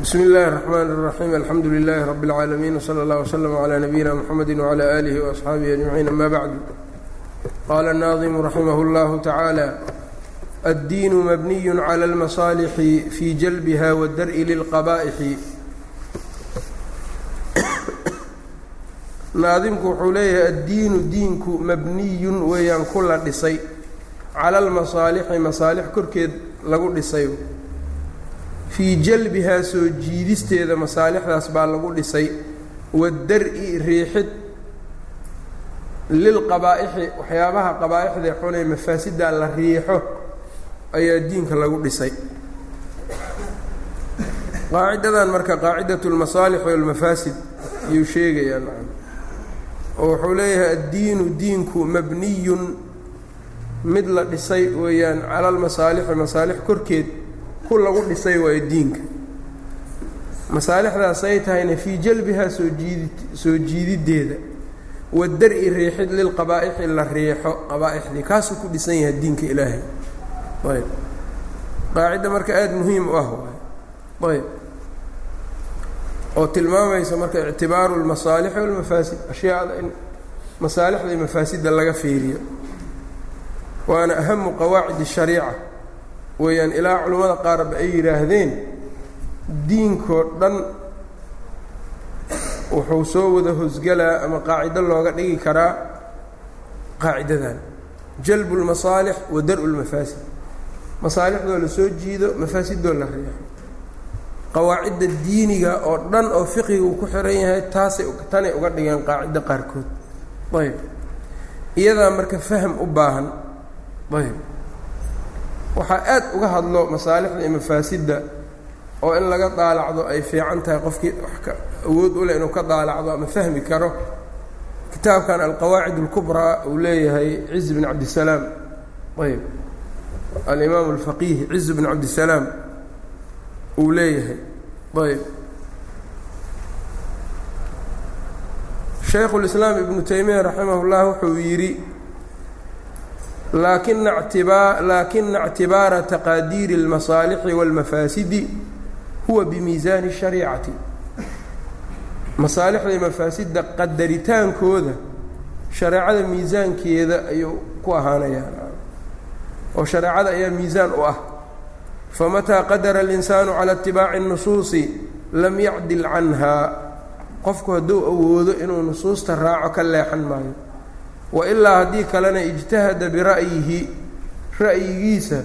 bsm اllahi الرحmn الرaxيim alxamdu لilh rb العaalamiin wslى اllah وslm عlى nabiyina mxamedi وعlى آlih وأصxaabihi أجmaعiin ama bعd qala الnaظim raximah اllah taعaalى الdiin mabniy عlى الmaصاlح fي jalbha wالdarءi lilqaba'xi naadimku wuxuu leeyahay addiinu diinku mabniyun weeyaan ku la dhisay cala almasaalixi masaalix korkeed lagu dhisay fii jalbihaa soo jiidisteeda masaalixdaas baa lagu dhisay wadar-i riixid lilqabaa'ixi waxyaabaha qabaa'ixdae xunee mafaasidaa la riixo ayaa diinka lagu dhisay. Qaacidadan marka qaacidatu lmasaalix walmafaasid ayuu sheegayaa oo wuxuu leeyahay addiinu diinku mabniyun. Mid la dhisay weeyaan cala almasaalixi masaalix korkeed ku lagu dhisay waayo diinka. Masaalixdaasay tahayna fii jalbihaa soo jiidi soo jiididdeeda. Wadar-i riixid lilqabaa'ixi la riixo qabaa'ixdii kaasuu ku dhisan yahay diinka ilaahay. Ayb. Qaacidda marka aada muhiim u ah waay. Ayb. Oo tilmaamaysa marka ictibaaru lmasaalixi walmafaasid ashyaada in masaalixda iyo mafaasidda laga fiiriyo. Waana ahamu qawaacid الshariica weeyaan ilaa culimmada qaarba ay yidhaahdeen diinkoo dhan wuxuu soo wada hosgelaa ama qaacido looga dhigi karaa qaacidadan. Jalbu اlmasaalix wa dar-u اlmafaasid masaalixdoo la soo jiido mafaasidoo la riixo. Qawaacidda diiniga oo dhan oo fiqiga uu ku xiran yahay taasay tanay uga dhigeen qaacido qaarkood. Ayb iyadaa marka faham u baahan ayb waxaa aad uga hadlo masaalixda iyo mafaasidda oo in laga daalacdo ay fiican tahay qofkii wax ka awood u leh inuu ka daalacdo ama fahmi karo kitaabkan alqawaacid اlkubraa uu leeyahay ciz bn cabdisalaam ayb alimaam اlfaqiih ciz bn cabdisalaam uu leeyahay ayb shaykhu اlislaam ibnu taymiya raximah اllah wuxuu yidhi laakina ctibaa laakina اctibaara taqaadiiri اlmasaalixi wاlmafaasidi huwa bimiisaani الshariicati masaalixda mafaasidda qadaritaankooda shareecada miisaankeeda ayuu ku ahaanayaa oo shareecada ayaa miisaan u ah famataa qadara اlinsaanu calى اtibaaci الnusuusi lam yacdil canhaa qofku hadduu awoodo inuu nusuusta raaco ka leexan maayo wailaa haddii kalena ijtahada bira'yihi ra'yigiisa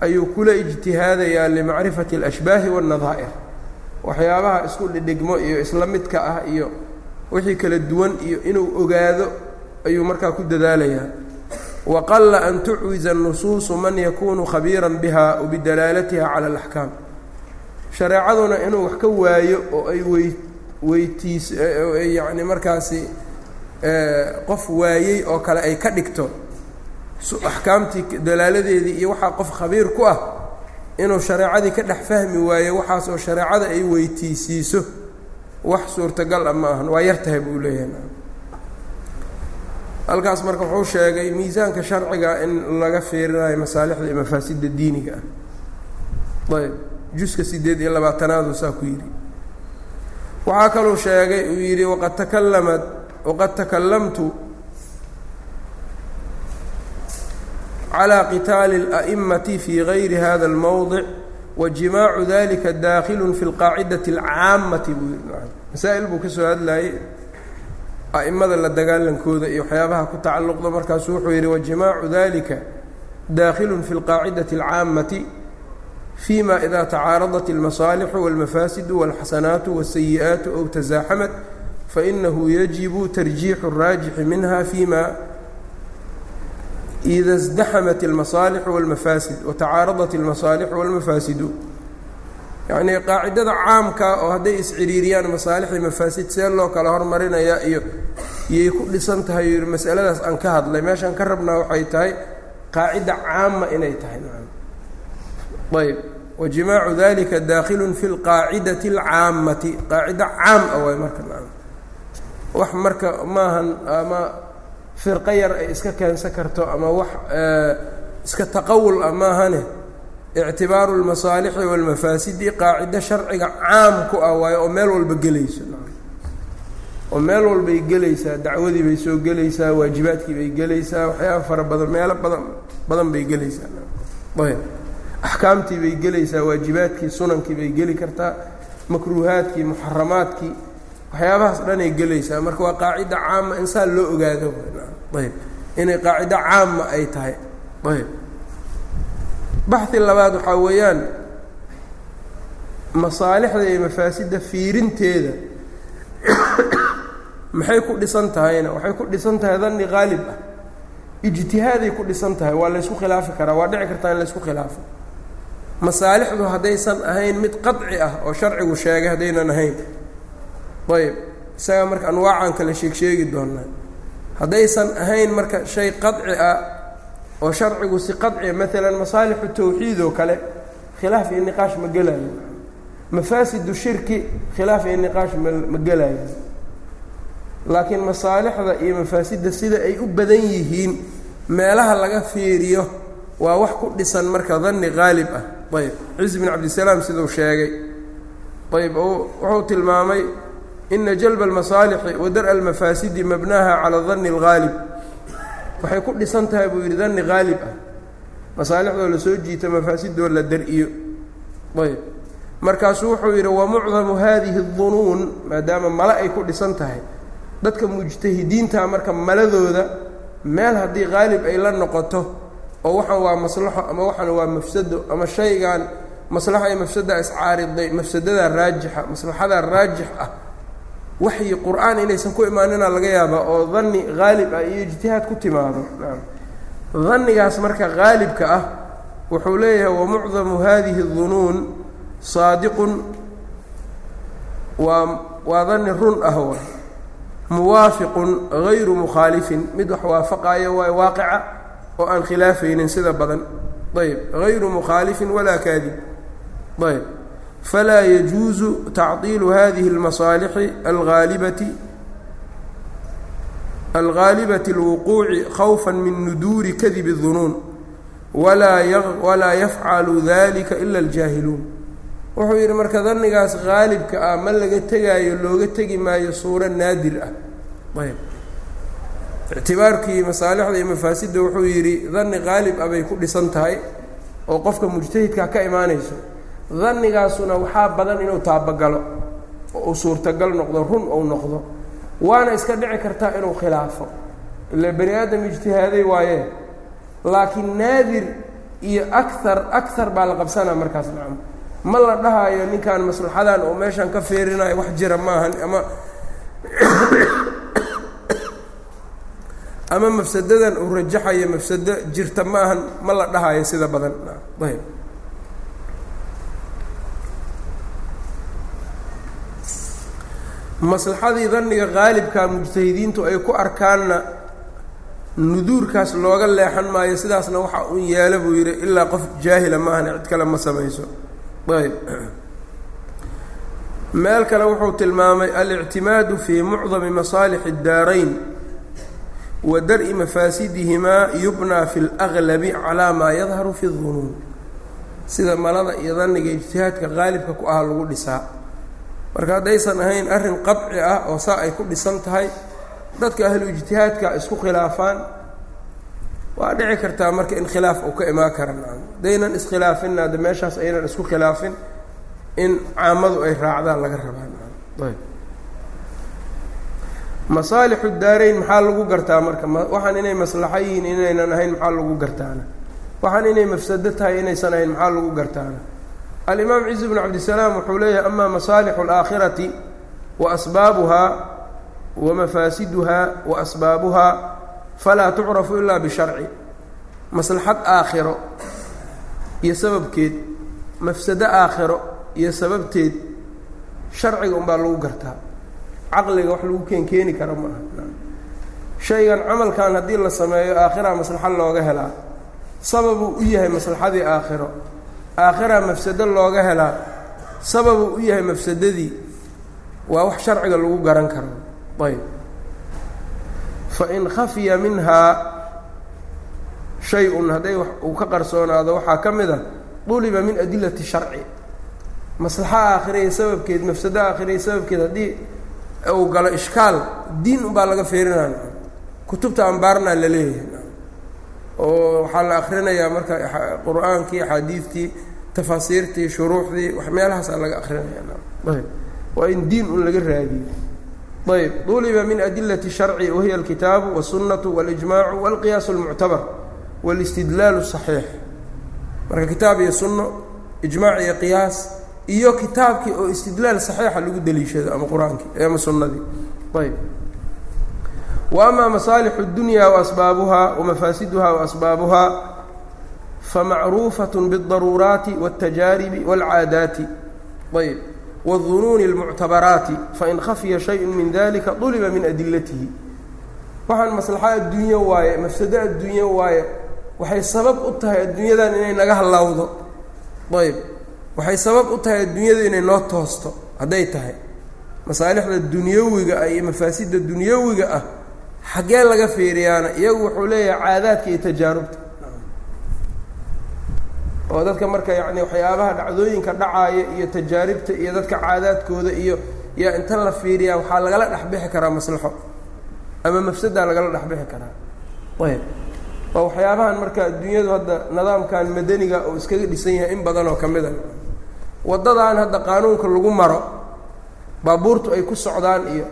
ayuu kula ijtihaadayaa limacrifati alashbaahi wاnnadaa'ir waxyaabaha isku dhidhigmo iyo isla midka ah iyo wixii kala duwan iyo inuu ogaado ayuu markaa ku dadaalayaa. Waqalla an tucwiza annusuusu man yakuunu khabiiran biha wabidalaalatiha cala alaxkaam shareecaduna inuu wax ka waayo oo ay wey weytiis yani markaasi qof waayey oo kale ay ka dhigto axkaamtii dalaaladeedii iyo waxaa qof khabiir ku ah inuu shareecadii ka dhex fahmi waayo waxaas oo shareecada ay weytiisiiso. Wax suurtagal ah ma ahan waa yar tahay buu leeyahay. Halkaas marka wuxuu sheegay miisaanka sharciga in laga fiirinayo masaalixda iyo mafaasidda diiniga ah. Ayb juska siddeed iyo labaatanaadu saa ku yidhi. Waxaa kaluu sheegay uu yidhi waqad takalamad waqad takalamtu calى qitaali اlأ'imati fi gayri hada اlmowdic wajimaacu dalika daakilu fi اlqaacidati اlcaamati buu yidhi masaa'il buu ka soo hadlayey a'imada la dagaalankooda iyo waxyaabaha ku tacalluqda markaasuu wuxuu yidhi wajimaacu dalika daakilu fi اlqaacidati اlcaamati fima ida tacaaradat اlmasaalixu wاlmafaasidu wاlxasanaatu wالsayi'aatu ow tasaaxamat fainahu yajibu tarjiixu الraajixi minha fima ida اsdaxamat اlmasaalixu wاlmafaasid watacaaradat اlmasaalixu wاlmafaasidu yacnii qaacidada caamka oo hadday isciriiriyaan masaalixi mafaasid see loo kala hormarinayaa iyo iyay ku dhisan tahay yii masaladaas aan ka hadlay meeshaan ka rabnaa waxay tahay qaacida caama inay tahay ayb wajimaacu dalika daakhilu fi اlqaacidati اlcaamati qaacida caam ah waay marka wax marka maahan ama firqo yar ay iska keensan karto ama wax iska taqawul ah maahane ictibaaru lmasaalixi walmafaasidi qaacido sharciga caam ku ah waayo oo meel walba gelayso. Oo meel walbay gelaysaa dacwadii bay soo gelaysaa waajibaadkii bay gelaysaa waxyaaba fara badan meelo badan badan bay gelaysaa. Ayb axkaamtii bay gelaysaa waajibaadkii sunankii bay geli kartaa makruuhaadkii muxaramaadkii waxyaabahaas dhanay gelaysaa. Marka waa qaacido caama insaan loo ogaado. Ayb. Inay qaacido caama ay tahay. Ayb. Baxi labaad waxaa weeyaan masaalixda iyo mafaasidda fiirinteeda maxay ku dhisan tahayna? Waxay ku dhisan tahay danni qaalib ah. Ijtihaaday ku dhisan tahay waa laysku khilaafi karaa. Waa dhici kartaa in laysku khilaafo. Masaalixdu haddaysan ahayn mid qaci ah oo sharcigu sheegay haddaynan ahayn ayb isaga marka anwaacan kale sheeg sheegi doonaa. Haddaysan ahayn marka shay qaci ah oo sharcigu si qacia maalan masaalixu tawxiid oo kale khilaaf iyo niqaash ma gelaayo mafaasidu shirki khilaaf iyo niqaash ma ma gelaayo laakiin masaalixda iyo mafaasidda sida ay u badan yihiin meelaha laga fiiriyo waa wax ku dhisan marka danni qaalib ah. Ayb ciis bin cabdisalaam siduu sheegay. Ayb wuxuu tilmaamay ina jalba almasaalixi wa dar-a almafaasidi mabnaha cala danni alghaalib. Waxay ku dhisan tahay buu yidhi danni qaalib ah. Masaalixdoo la soo jiita mafaasidoo la dar-iyo. Ayb. Markaasuu wuxuu yidhi wa mucdamu hadihi اdunuun maadaama male ay ku dhisan tahay. Dadka mujtahidiinta marka maladooda meel haddii qaalib ay la noqoto oo waxaan waa maslaxo ama waxaan waa mafsado ama shaygan maslaxa iyo mafsada iscaariday mafsadadaa raajixa maslaxadaa raajix ah waxyi qur'aan inaysan ku imaanina laga yaabaa oo danni haalib ah iyo ijtihaad ku timaado. Dannigaas marka haalibka ah wuxuu leeyahay wamucdamu hadihi dunuun saadiqun. Waa waa danni run ah wa muwaafiqun gayru mukhaalifin mid wax waafaqayo waa waaqica oo aan khilaafaynin sida badan. Ayb gayru mukhaalifin walaa kaadib. Ayb falaa yajuusu tacطiilu hadihi اlmasaalixi alaalibati alghaalibati اlwuquuci khawfa min nuduuri kadib الdunuun walaa yafcalu dalika ila اljaahiluun wuxuu yidhi marka dannigaas haalibka ah ma laga tegaayo looga tegi maayo suuro naadir ah ayb ictibaarkii masaalixda iyo mafaasidda wuxuu yidhi danni qaalib ah bay ku dhisan tahay oo qofka mujtahidka ka imaanayso dannigaasuna waxaa badan inuu taabagalo oo uu suurtagal noqdo run ou noqdo. Waana iska dhici kartaa inuu khilaafo. Ila bani aadam ijtihaaday waaye. Laakiin naadir iyo akar akar baa la qabsanaa markaas nacam. Ma la dhahayo ninkan maslaxadan oo meeshan ka feerinayo wax jira maahan ama ama mafsadadan uu rajaxayo mafsado jirta ma ahan ma la dhahayo sida badan. Ayb maslaxadii danniga qaalibka mujtahidiintu ay ku arkaanna nuduurkaas looga leexan maayo sidaasna waxa un yeelo buu yidhi ilaa qof jaahila maahan cid kale ma samayso ayb meel kale wuxuu tilmaamay alictimaadu fii mucdami masaalixi اdaarayn wa dar-i mafaasidihimaa yubnaa fi اlأglabi calaa maa yadharu fi اdunuun sida malada iyo danniga ijtihaadka qaalibka ku ah lagu dhisaa marka haddaysan ahayn arrin qaci ah oo saa ay ku dhisan tahay dadka ahlu ijtihaadka isku khilaafaan waa dhici kartaa marka in khilaaf uu ka imaan kara hadaynan iskhilaafinna hadda meeshaas aynan isku khilaafin in caamadu ay raacdaan laga rabaa. Masaalixu daarayn maxaa lagu gartaa marka? Waxaan inay maslaxo yihiin inaynan ahayn maxaa lagu gartaana waxaan inay mafsado tahay inaysan ahayn maxaa lagu gartaana alimaam cizi bnu cabdisalaam wuxuu leeyahay ama masaalixu alaakhirati wa asbaabuhaa wa mafaasiduhaa wa asbaabuhaa falaa tucrafu ilaa bisharci. Maslaxad aakhiro iyo sababkeed mafsado aakhiro iyo sababteed sharciga unbaa lagu gartaa. Caqliga wax lagu keen keeni kara ma aha. Shaygan camalkan haddii la sameeyo aakhiraa maslaxa looga helaa. Sababuu u yahay maslaxadii aakhiro aakhiraa mafsado looga helaa sababuu u yahay mafsadadii waa wax sharciga lagu garan karo. Ayb. Fain khafiya minhaa shay-un hadday uu ka qarsoonaado waxaa ka mid a uliba min adilati sharci. Maslaxa aakhiraya sababkeed mafsado aakhiraya sababkeed haddii uu galo ishkaal diin unbaa laga feerinaya kutubta ambaarnaa la leeyahay oo waxaa la akrinayaa marka qur-aankii axaadiidtii tafaasiirtii shuruuxdii wax meelahaasaa laga akrinaya waa in diin un laga raadiyo ayb uliba min adilati sharci wahiya alkitaabu wالsunaةu wاlijmaacu wاlqiyaas اlmuctabar wاlistidlaal الصaxiix marka kitaab iyo sunno ijmaac iyo qiyaas iyo kitaabkii oo istidlaal صaxiixa lagu deliishado ama qur-aankii ama sunadii ayb wa ama masaalix اdunya waasbaabuha wamafaasiduha waasbaabuha famacruufaة bالdaruuraati wالtajaaribi wاlcaadaati ayb wالdunuuni اlmuctabaraati fain khafiya shayءu min dalika طuliba min adilatihi waxaan maslaxa adduunyo waaye mafsado adduunyo waaye waxay sabab u tahay adduunyadan inay naga hallawdo ayb waxay sabab u tahay adduunyadu inay noo toosto hadday tahay masaalixda dunyawiga ah iyo mafaasidda dunyawiga ah xaggee laga fiiriyaana iyagu wuxuu leeyahay caadaadka iyo tajaarubta oo dadka marka yacni waxyaabaha dhacdooyinka dhacaaya iyo tajaaribta iyo dadka caadaadkooda iyo yaa inta la fiiriyaa waxaa lagala dhexbixi karaa maslaxo. Ama mafsadaa lagala dhexbixi karaa. Ayb. Oo waxyaabahan marka adduunyadu hadda nidaamkan madaniga uu iskaga dhisan yahay in badan oo ka mid a. Waddadan hadda qaanuunka lagu maro baabuurtu ay ku socdaan iyo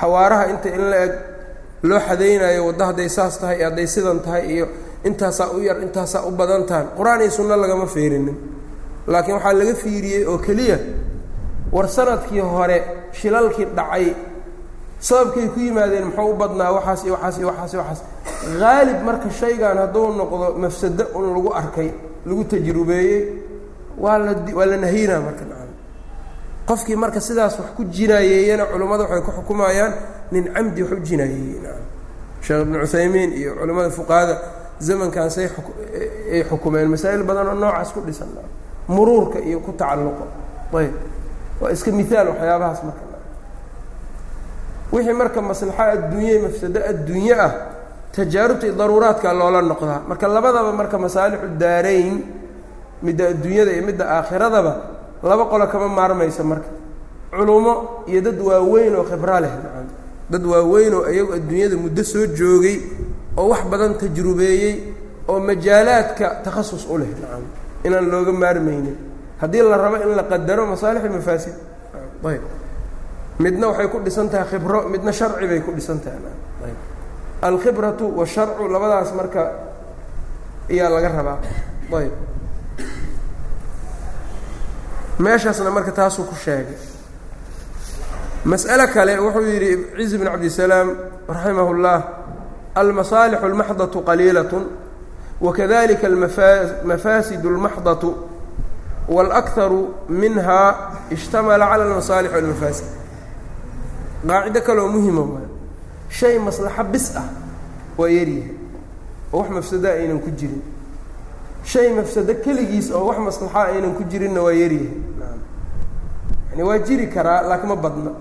xawaaraha inta in la eg loo xadaynayo waddo hadday saas tahay iyo hadday sidan tahay iyo intaasaa u yar intaasaa u badan tahan. Qur'aan iyo sunno lagama fiirinin. Laakiin waxaa laga fiiriyey oo keliya war sannadkii hore shilalkii dhacay sababkay ku yimaadeen muxuu u badnaa waxaas iyo waxaas iyo waxaas iyo waxaas. Haalib marka shaygan hadduu noqdo mafsado un lagu arkay lagu tajrubeeyey waa la waa la nahyinaa marka qofkii marka sidaas wax ku jinaayeeyana culimmada waxay ku xukumayaan nin camdi wax u jinaayeeyey sheekh ibnu cuthaymiin iyo culimmada fuqahada zamankaasay ay xukumeen masaa'il badan oo noocaas ku dhisan. Muruurka iyo ku tacalluqo. Ayb. Waa iska miaal waxyaabahaas marka. Wixii marka maslaxa adduunya mafsado adduunye ah tajaarubta iyo daruuraadka loola noqdaa. Marka labadaba marka masaalixu daarayn midda adduunyada iyo midda aakhiradaba laba qolo kama maarmaysa marka. Culumo iyo dad waaweyn oo khibro leh dad waaweyn oo iyagu adduunyada muddo soo joogay oo wax badan tajrubeeyey oo majaalaadka takhasus u leh. Nacam inaan looga maarmaynin. Haddii la rabo in la qadaro masaalixi mafaasid ayb. Midna waxay ku dhisan tahay khibro midna sharci bay ku dhisan tahay. Ayb. Alkhibratu washarcu labadaas marka ayaa laga rabaa. Ayb. Meeshaasna marka taasuu ku sheegay mas'ale kale wuxuu yidhi ciz bn cabdisalaam raximah اllah almasaalix اlmaxdaةu qaliilaة wakadalika almafaasid اlmaxdaةu wاlأkharu minha ishtamala calى اlmasaalix wاlmafaasid qaacido kaleoo muhima waay shay maslaxo bis ah waa yaryahay oo wax mafsada aynan ku jirin shay mafsado keligiis oo wax maslaxa aynan ku jirinna waa yaryahay yani waa jiri karaa laakiin ma badna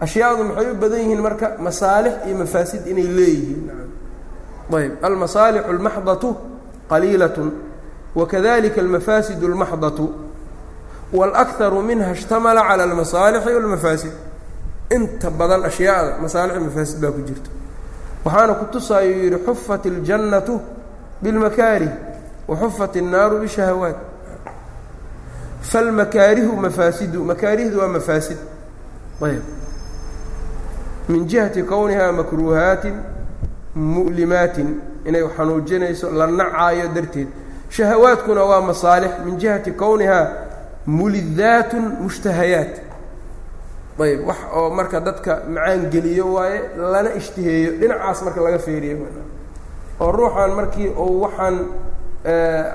ashyaadu maxay u badan yihiin marka masaalix iyo mafaasid inay leeyihiin ayb almasaalix اlmaxdaةu qaliilaة wakadalika almafaasid اlmaxdaةu wاlأkharu minha اshtamala calى اlmasaalixi wاlmafaasid inta badan ashyaada masaalix mafaasid baa ku jirta waxaana ku tusaayuu yidhi xufat اljannatu biاlmakaarih waxufat الnaaru bishahawaat falmakaarihu mafaasidu makaarihdu waa mafaasid ayb min jihati kownihaa makruuhaatin mu'limaatin. Inay xanuujinayso la nacaayo darteed. Shahawaadkuna waa masaalix. Min jihati kownihaa mulidaatun mushtahayaat. Ayb wax oo marka dadka macaan geliyo waaye lana ishtiheeyo. Dhinacaas marka laga feeriyo oo ruuxan markii uu waxaan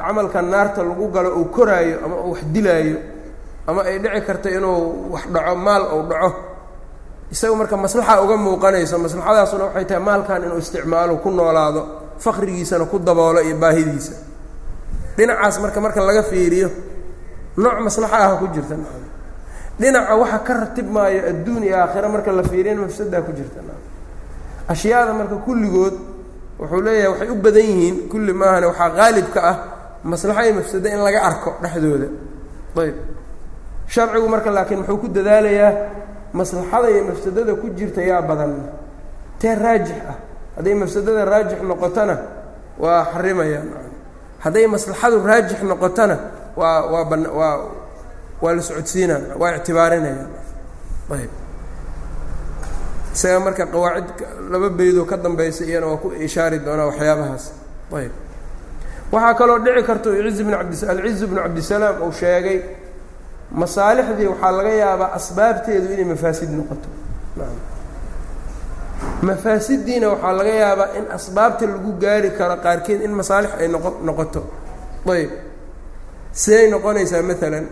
camalka naarta lagu galo uu koraayo ama uu wax dilaayo ama ay dhici karto inuu wax dhaco maal uu dhaco isaga marka maslaxa uga muuqanayso maslaxadaasuna waxay tahay maalkan inuu isticmaalo ku noolaado fakrigiisana ku daboolo iyo baahidiisa. Dhinacaas marka marka laga fiiriyo nooc maslaxa aha ku jirta. Dhinaca waxa ka ratib maayo adduun iyo aakhira marka la fiiriyana mafsadaa ku jirta. Ashyaada marka kulligood wuxuu leeyahay waxay u badan yihiin kulli maahane waxaa qaalibka ah maslaxa iyo mafsado in laga arko dhexdooda. Ayb sharcigu marka laakiin muxuu ku dadaalayaa maslaxada iyo mafsadada ku jirta yaa badan. Tee raajix ah. Hadday mafsadada raajix noqotona waa xarimayaan hadday maslaxadu raajix noqotona waa waa ban waa waa la socodsiinaan waa ictibaarinayaan ayb. Isaga marka qawaacid laba beydoo ka dambaysa iyana waa ku ishaari doonaa waxyaabahaas. Ayb. Waxaa kaloo dhici karta ciz bn abd alciz bnu cabdisalaam uu sheegay masaalixdii waxaa laga yaabaa asbaabteedu inay mafaasid noqoto. Mafaasiddiina waxaa laga yaabaa in asbaabta lagu gaari karo qaarkeed in masaalix ay noqo noqoto. Ayb. Siday noqonaysaa maalan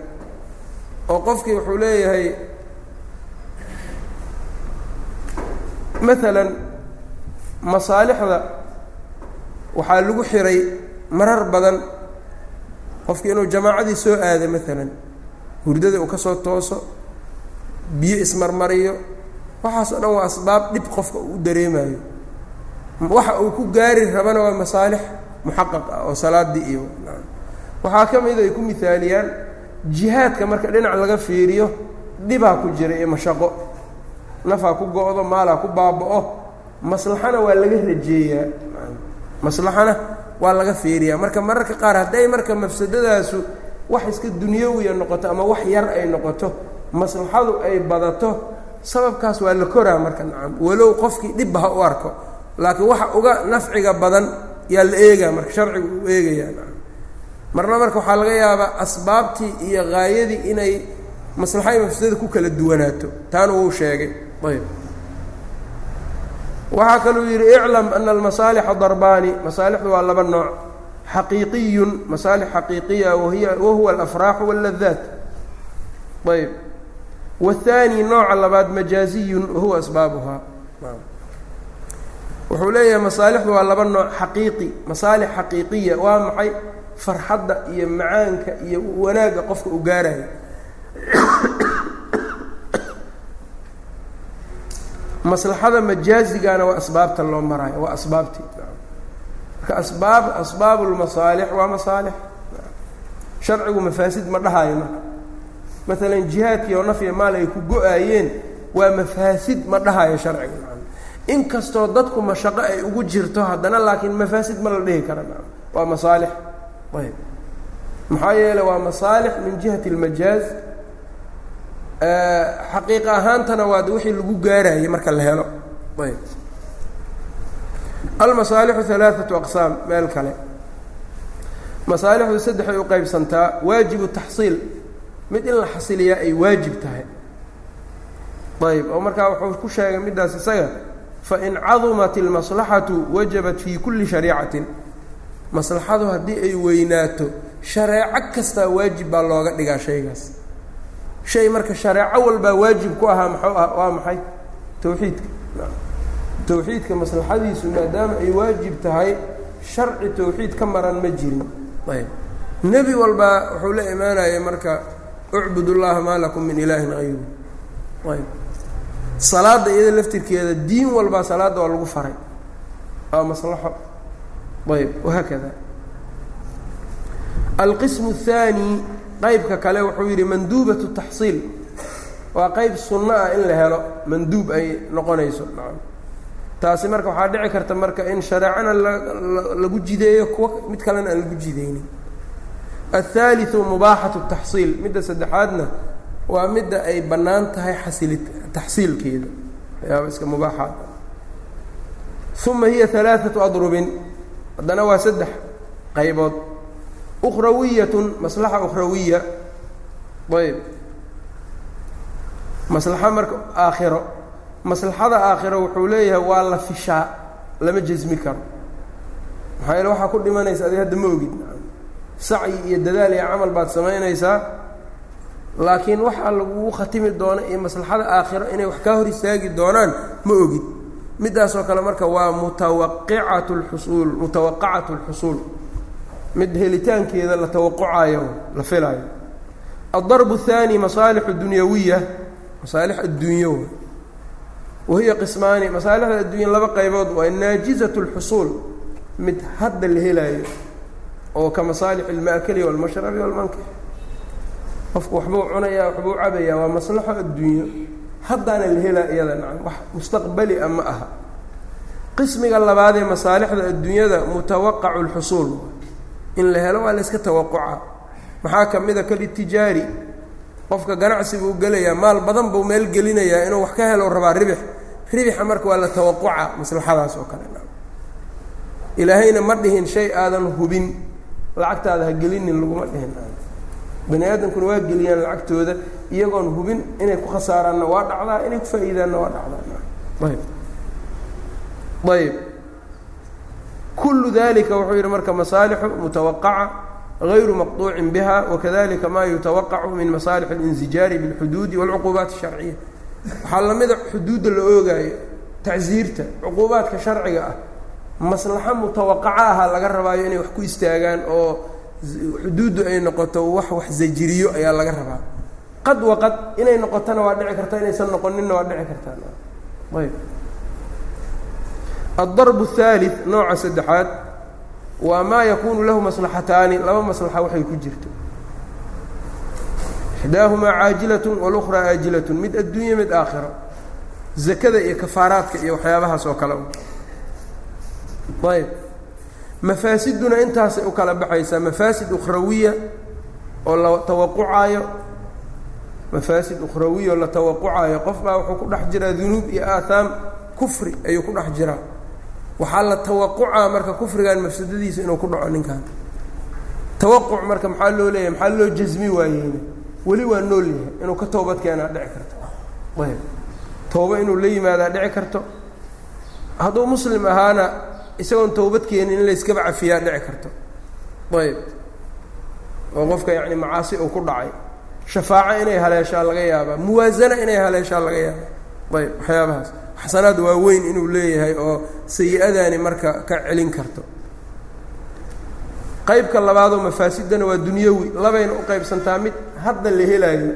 oo qofkii wuxuu leeyahay maalan masaalixda waxaa lagu xiray marar badan qofkii inuu jamaacadii soo aado maalan hurdada uu ka soo tooso biyo ismarmariyo waxaas oo dhan waa asbaab dhib qofka uu dareemayo waxa uu ku gaari rabana waa masaalix muxaqaq ah oo salaadii iyo waxaa ka mid ay ku mihaaliyaan jihaadka marka dhinac laga fiiriyo dhibaa ku jira iyo mashaqo. Nafaa ku go-do maalaa ku baaba-o maslaxana waa laga rajeeyaa maslaxana waa laga fiiriyaa. Marka mararka qaar hadday marka mafsadadaasu wax iska dunyawiya noqoto ama wax yar ay noqoto maslaxadu ay badato sababkaas waa la koraa marka nacam walow qofkii dhibba ha u arko laakiin waxa uga nafciga badan yaa la eegaa marka sharcigu uu eegayaa nacam marna marka waxaa laga yaabaa asbaabtii iyo haayadii inay maslaxa mafsadada ku kala duwanaato. Taana wuu sheegay. Ayb waxaa kaluu yidhi iclam ana almasaalixa darbaani. Masaalixdu waa laba nooc xaqiiqiyun masaalix xaqiiqiya wahiya wahuwa alafraaxu wاlladaat ayb waاthaani nooca labaad majaaziyun wahuwa asbaabuhaa wuxuu leeyahay masaalixdu waa laba nooc xaqiiqi masaalix xaqiiqiya waa maxay farxadda iyo macaanka iyo wanaagga qofka u gaarayo maslaxada majaazigana waa asbaabta loo maraayo waa asbaabtii marka asbaab asbaab lmasaalix waa masaalix. Sharcigu mafaasid ma dhahayo marka. Maalan jihaadkii oo nafya maal ay ku go'aayeen waa mafaasid ma dhahayo sharciga inkastoo dadku mashaqo ay ugu jirto haddana laakiin mafaasid ma la dhihi kara. Waa masaalix. Ayb. Maxaa yeele waa masaalix min jihati اlmajaaz xaqiiqa ahaantana waa wixii lagu gaarayay marka la helo. Ayb almasaalixu halaaثatu aqsaam meel kale. Masaalixdu saddexay u qeybsantaa waajibu taxsiil. Mid in la xasiliyaa ay waajib tahay. Ayb oo markaa wuxuu ku sheegay middaas isaga fain cadumat اlmaslaxatu wajabat fi kuli shariicatin. Maslaxadu haddii ay weynaato shareeco kastaa waajib baa looga dhigaa shaygaas. Shay marka shareeco walbaa waajib ku ahaa maxuu ah waa maxay? Tawxiidka towxiidka maslaxadiisu maadaama ay waajib tahay sharci towxiid ka maran ma jirin. Ayb. Nebi walbaa wuxuu la imaanaya marka ucbud ullaha maa lakum min ilaahin ayru ayb. Salaadda iyada laftirkeeda diin walbaa salaadda waa lagu faray. Aa maslaxo. Ayb. Wahaakada alqismu الthaani qaybka kale wuxuu yidhi manduubatu taxsiil. Waa qayb sunno ah in la helo manduub ay noqonayso taasi marka waxaa dhici karta marka in shareecana lagu jideeyo kuwa mid kalena aan lagu jideynin. Athaaliثu mubaaxatu taxsiil. Midda saddexaadna waa midda ay bannaan tahay xasili taxsiilkeeda. Ayaaba iska mubaaxaad uma hiya halaaثatu adrubin. Haddana waa saddex qaybood. Ukrawiyatun maslaxa ukhrawiya. Ayb. Maslaxa marka aakhiro maslaxada aakhiro wuxuu leeyahay waa la fishaa lama jasmi karo. Maxaa yeele waxaa ku dhimanaysa adig hadda ma ogid. Sacyi iyo dadaal iyo camal baad samaynaysaa laakiin waxaa lagugu khatimi doona iyo maslaxada aakhiro inay wax kaa hor istaagi doonaan ma ogid. Middaasoo kale marka waa mutawaqicatu lxusuul mutawaqacatu lxusuul mid helitaankeeda la tawaqucayo la filaayo aldarbu الthaani masaalix dunyawiya masaalix adduunyo wahiya qismaani masaalixda addunya laba qaybood waa naajizat اlxusuul mid hadda la helaayo oo ka masaalix ilmaakali walmashrabi walmankix qofku waxbuu cunayaa waxbuu cabayaa waa maslaxo adduunyo haddaana la helaa iyada nacam wax mustaqbali a aha qismiga labaad ee masaalixda adduunyada mutawaqacu lxusuul in la helo waa la yska maxaa ka mid a kalitijaari qofka ganacsi buu gelayaa maal badan buu meel gelinayaa inuu wax ka helo rabaa ribix ribixa marka waa la tawaquca maslaxadaas oo kale ilaahayna ma dhihin shay aadan hubin lacagtaada ha gelinin laguma dhihin bani aadamkuna waa geliyaan lacagtooda iyagoon hubin inay ku khasaaraanna waa dhacdaa inay ku faa'iidaanna waa dhacdaa ayb ayb kullu dalika wuxuu yidhi marka masaalixu mutawaqaca غayru maqطuucin biha wakadalika ma yutawaqacu min masaalix اlinsijaari bاlxuduudi wاlcuquubaat الsharciya waxaa lamida xuduudda la oogaayo tacsiirta cuquubaadka sharciga ah. Maslaxo mutawaqaca ahaa laga rabaayo inay wax ku istaagaan oo xuduuddu ay noqoto wax wax zajiriyo ayaa laga rabaa. Qad wa qad inay noqotana waa dhici kartaa inaysan noqoninna waa dhici kartaayb addarb اhaali nooca saddexaad waa maa yakuunu lahu maslaxataani laba maslaxa waxay ku jirto ixdaahumaa caajilatun walukhraa aajilatun mid adduunya mid aakhiro zakada iyo kafaaraadka iyo waxyaabahaas oo kale ayb mafaasiduna intaasay u kala baxaysaa mafaasid ukhrawiya oo la tawaqucaayo mafaasid ukhrawiya oo la tawaqucaayo qofbaa wuxuu ku dhex jiraa dunuub iyo aahaam kufri ayuu ku dhex jiraa waxaa la tawaqucaa marka kufrigan mafsadadiisa inuu ku dhaco ninkan tawaquc marka maxaa loo leeyahay maxaa loo jasmi waayeyna weli waa nool yahay inuu ka toobad keenaa dhici karto. Ayb. Toobo inuu la yimaadaa dhici karto. Hadduu muslim ahaana isagoon towbad keenin in layskaba cafiyaa dhici karto. Ayb. Oo qofka yacni macaasi uu ku dhacay. Shafaaco inay haleeshaa laga yaabaa. Muwaasana inay haleeshaa laga yaabaa. Ayb waxyaabahaas. Xasanaad waaweyn inuu leeyahay oo sayi-adaani marka ka celin karto qaybka labaadoo mafaasidana waa dunyawi labayna u qaybsantaa mid hadda la helaayo.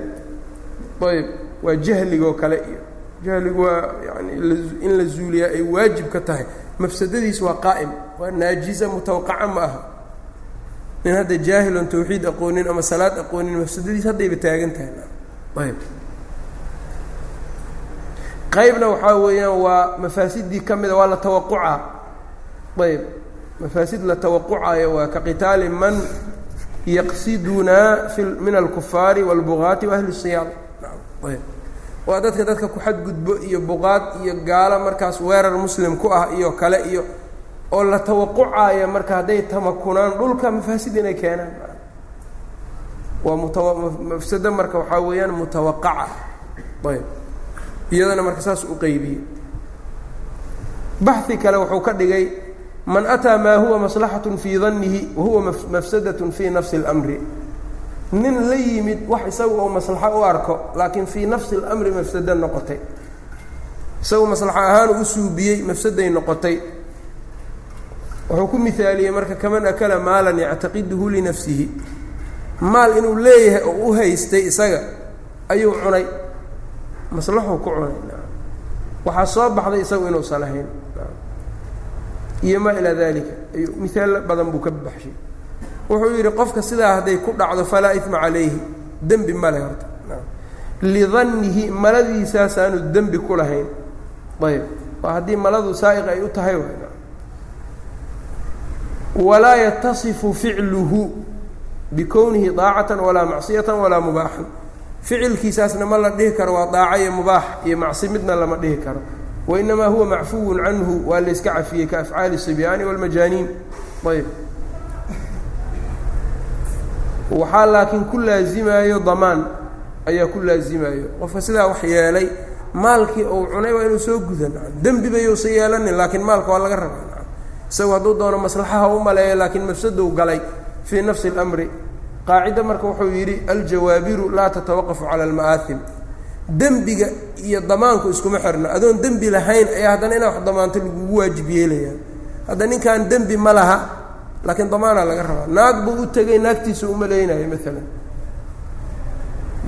Ayb waa jahligoo kale iyo jahligu waa yani in la zuuliyaa ay waajib ka tahay. Mafsadadiis waa qaa'im waa naajiza mutawaqaca ma aha. Nin hadda jaahilon tawxiid aqoonin ama salaad aqoonin mafsadadiis haddayba taagan tahay ayb. Qaybna waxaa weeyaan waa mafaasidii ka mida waa la tawaquca ayb mafaasid la tawaqucayo waa ka qitaali man yaqsidunaa min alkufaari wاlbugaati waahli siyaad. Waa dadka dadka ku xadgudbo iyo buqaad iyo gaalo markaas weerar muslim ku ah iyo kale iyo oo la tawaqucaya marka hadday tamakunaan dhulka mafaasid inay keenaan. Waa mutawa mafsado marka waxaa weeyaan mutawaqaca. Ayb. Iyadana marka saas u qeybiyey baxi kale wuxuu ka dhigay man ataa maa huwa maslaxatun fii dannihi wahuwa mafsadatun fii nafsi اlmri nin la yimid wax isaga oo maslaxo u arko laakiin fii nafsi اlmri mafsado noqotay. Isagu maslaxo ahaan u suubiyey mafsaday noqotay. Wuxuu ku mihaaliyey marka kaman akala maalan yactaqiduhu linafsihi maal inuu leeyahay oo u haystay isaga ayuu cunay. Maslaxuu ku cunay. Waxaa soo baxday isagu inuusan ahayn iyo maa ilaa dalika ayuu mihaal badan buu ka baxshay wuxuu yidhi qofka sidaa hadday ku dhacdo falaa ima calayhi dembi male horta. Lidannihi maladiisaasaanu dembi ku lahayn. Ayb waa haddii maladu saa'iq ay u tahay walaa yatasifu ficluhu bikownihi daacatan walaa macsiyatan walaa mubaaxan. Ficilkiisaasna ma la dhihi karo waa daaco iyo mubaax iyo macsi midna lama dhihi karo wainamaa huwa macfuwun canhu waa layska cafiyey ka afcaali sibyaani wاlmajaaniin ayb waxaa laakiin ku laazimaayo damaan ayaa ku laazimaayo qofka sidaa wax yeelay maalkii uu cunay waa inuu soo guda dembi bayuusa yeelanin laakiin maalka waa laga rabaa isagu hadduu doono maslaxaha u maleeyo laakiin mafsadou galay fii nafsi اlamri qaacida marka wuxuu yidhi aljawaabiru laa tatawaqafu cala alma'aaim dembiga iyo damaanku iskuma xirno. Adoon dembi lahayn ayaa haddana inaa wax damaanto lagugu waajib yeelaya hadda ninkan dembi ma laha laakiin damaanaa laga rabaa. Naag buu u tegay naagtiisa uma leynayo maalan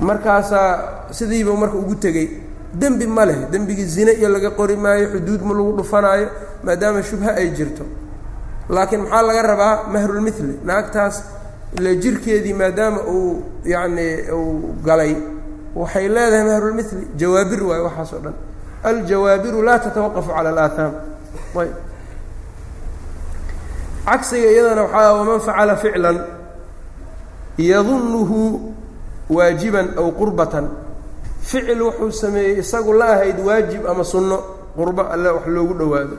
markaasaa sidiibuu marka ugu tegey dembi ma leh. Dembigii zine iyo laga qori maayo xuduud ma lagu dhufanaayo maadaama shubha ay jirto. Laakiin maxaa laga rabaa? Mahrulmithli naagtaas ile jirkeedii maadaama uu yacni uu galay waxay leedahay mahrulmithli jawaabir waayo waxaas oo dhan. Aljawaabiru laa tatawaqafu cala alaahaam ayb. Cagsiga iyadana waxaa waman facala ficlan yadunuhu waajiban aw qurbatan. Ficil wuxuu sameeyey isagu la ahayd waajib ama sunno qurbo alle wax loogu dhowaado.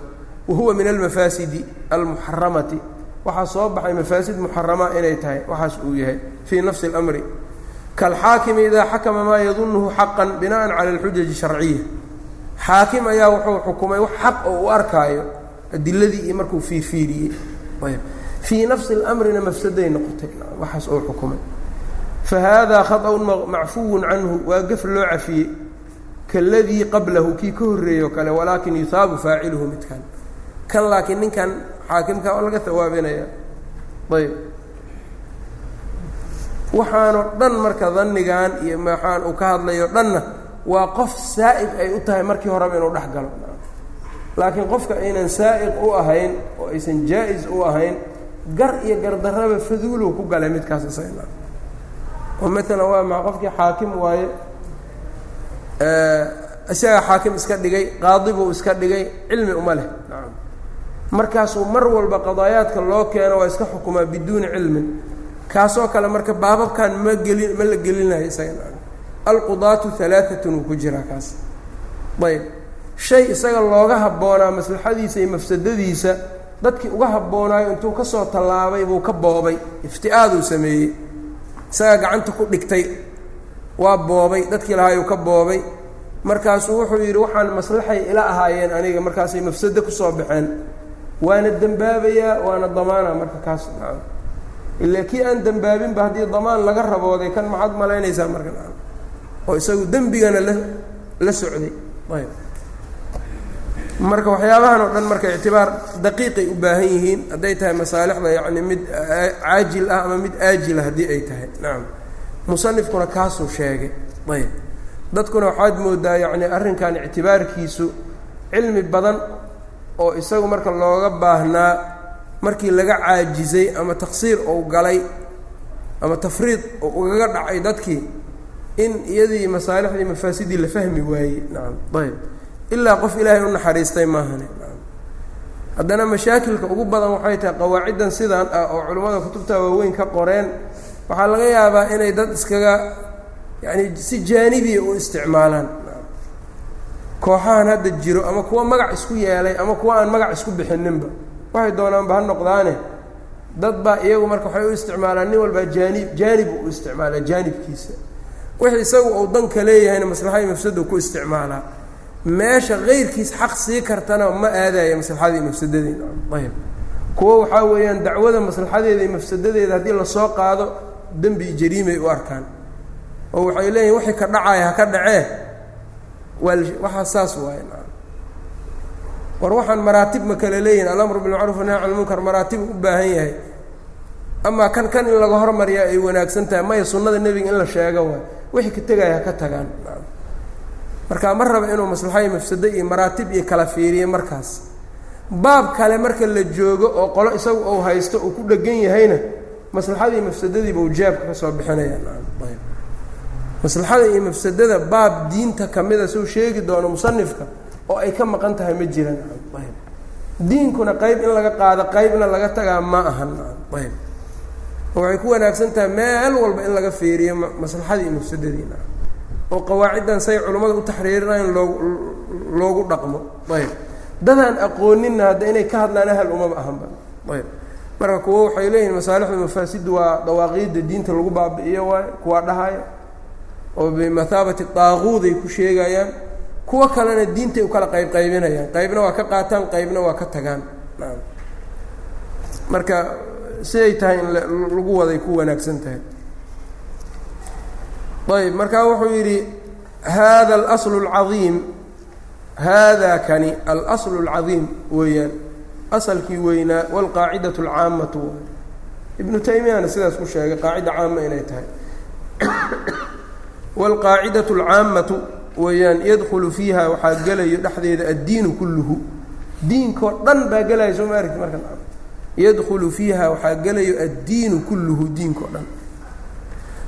Wa huwa min almafaasidi almuxaramati waxaa soo baxay mafaasid muxarama inay tahay waxaas uu yahay fii nafsi اlamri kaalxaakimi idaa xakama maa yadunuhu xaqan binaan cala alxujaji sharciya xaakim ayaa wuxuu xukumay wax xaq oo u arkaayo adiladii iyo markuu fiirfiiriyey fii nafsi اlamrina mafsaday noqotay waxaas oo xukumay fahada khaطأun macfuwun canhu waa gef loo cafiyey kaladii qablahu kii ka horreeyey oo kale walaakin yuhaabu faaciluhu midkan kan laakiin ninkan xaakimka oo laga hawaabinaya ayb waxaanoo dhan marka danigan iyo maxaan uu ka hadlayo dhanna waa qof saa'ib ay u tahay markii horeba inuu dhex galo. Laakiin qofka aynan saa'iq u ahayn oo aysan jaa-is u ahayn gar iyo gardarraba faduulow ku galay midkaas isagna oo maalan waa maa qofkii xaakim waaye isagaa xaakim iska dhigay qaadi buu iska dhigay cilmi uma leh. Markaasuu mar walba qadaayaadka loo keeno waa iska xukumaa biduuni cilmin kaasoo kale marka baababkan ma gelin ma la gelinayo isaga. Alqudaatu halaaatun uu ku jiraa kaas. Ayb. Shay isaga looga habboonaa maslaxadiisa iyo mafsadadiisa dadkii uga habboonaayo intuu ka soo tallaabay buu ka boobay ifti'aaduu sameeyey. Isagaa gacanta ku dhigtay waa boobay dadkii lahaayuu ka boobay. Markaasuu wuxuu yidhi waxaan maslaxay ila ahaayeen aniga markaasay mafsado ku soo baxeen. Waana dembaabayaa waana damaana marka kaas ilaa kii aan dembaabinba haddii damaan laga rabooday kan maxaad malaynaysaa marka nacam oo isagu dembigana la la socday. Ayb. Marka waxyaabahan oo dhan marka ictibaar daqiiqay u baahan yihiin hadday tahay masaalixda yacni mid caajil ah ama mid aajila haddii ay tahay. Nacam musanifkuna kaasuu sheegay. Ayb. Dadkuna waxaad moodaa yacni arrinkan ictibaarkiisu cilmi badan oo isagu marka looga baahnaa markii laga caajizay ama taksiir ou galay ama tafriid oo ugaga dhacay dadkii in iyadii masaalixdii mafaasidii la fahmi waayey. Nacam ayb. Ilaa qof ilaahay u naxariistay maahane haddana mashaakilka ugu badan waxay tahay qawaaciddan sidaan ah oo culimmada kutubta waaweyn ka qoreen. Waxaa laga yaabaa inay dad iskaga yacni si jaanibiya u isticmaalaan. Kooxahan hadda jiro ama kuwa magac isku yeelay ama kuwa aan magac isku bixininba waxay doonaanba ha noqdaane. Dad baa iyagu marka waxay u isticmaalaan nin walbaa jaanib jaanib u isticmaalaa jaanibkiisa. Wixii isagu uu danka leeyahayna maslaxadii mafsadu ku isticmaalaa. Meesha kayrkiis xaq sii kartana ma aadaya maslaxadii mafsadadii ayb kuwo waxaa weeyaan dacwada maslaxadeeda iyo mafsadadeeda haddii la soo qaado dembi jariimay u arkaan. Oo waxay leeyihiin wixii ka dhacaya ha ka dhacee. Waa waxaa saas waaye war waxaan maraatib ma kale leeyihiin alamru bilmacruuf wanahy can lmunkar maraatib u baahan yahay. Amaa kan kan in laga hormariyaa ay wanaagsan tahay maya sunnada nebiga in la sheego waay. Wixii ka tegaya ka tagaan. Marka ma raba inuu maslaxayo mafsado iyo maraatib iyo kala fiiriyo markaas. Baab kale marka la joogo oo qolo isagu uu haysto uu ku dhegan yahayna maslaxadii mafsadadiiba uu jaabka ka soo bixinaya. Maslaxada iyo mafsadada baab diinta kamida suu sheegi doono musanifka oo ay ka maqan tahay ma jiraan. Diinkuna qayb in laga qaado qaybna laga tagaa ma ahan. Ayb. Waxay ku wanaagsan tahay meel walba in laga fiiriyo maslaxadii iyo mafsadadii oo qawaaciddan say culimmada u taxriirinayn loogu loogu dhaqmo. Ayb. Dadaan aqooninna hadda inay ka hadlaan ahal umaba ahanba. Ayb. Marka kuwo waxay leeyihiin masaalixda mafaasidu waa dawaaqiidda diinta lagu baabi'iyo waay kuwaa dhahaya oo bimathaabati daaquuday ku sheegayaan kuwo kalena diintay u kala qayb qaybinayaan qaybna waa ka qaataan qaybna waa ka tagaan marka siday tahay in lagu waday ku wanaagsan tahay ayb markaa wuxuu yidhi hada alaslu اlcadiim hada kani alaslu اlcadiim weeyaan asalkii weynaa wاlqaacidaة اlcaamatu waay ibnu taymiyana sidaas ku sheegay qaacida caama inay tahay wاlqaacidaة اlcaamatu weeyaan yadkulu fiiha waxaa gelayo dhexdeeda addiinu kulluhu diinkoo dhan baa gelaya soo ma aragti marka yadkhulu fiiha waxaa gelayo addiinu kulluhu diinko dhan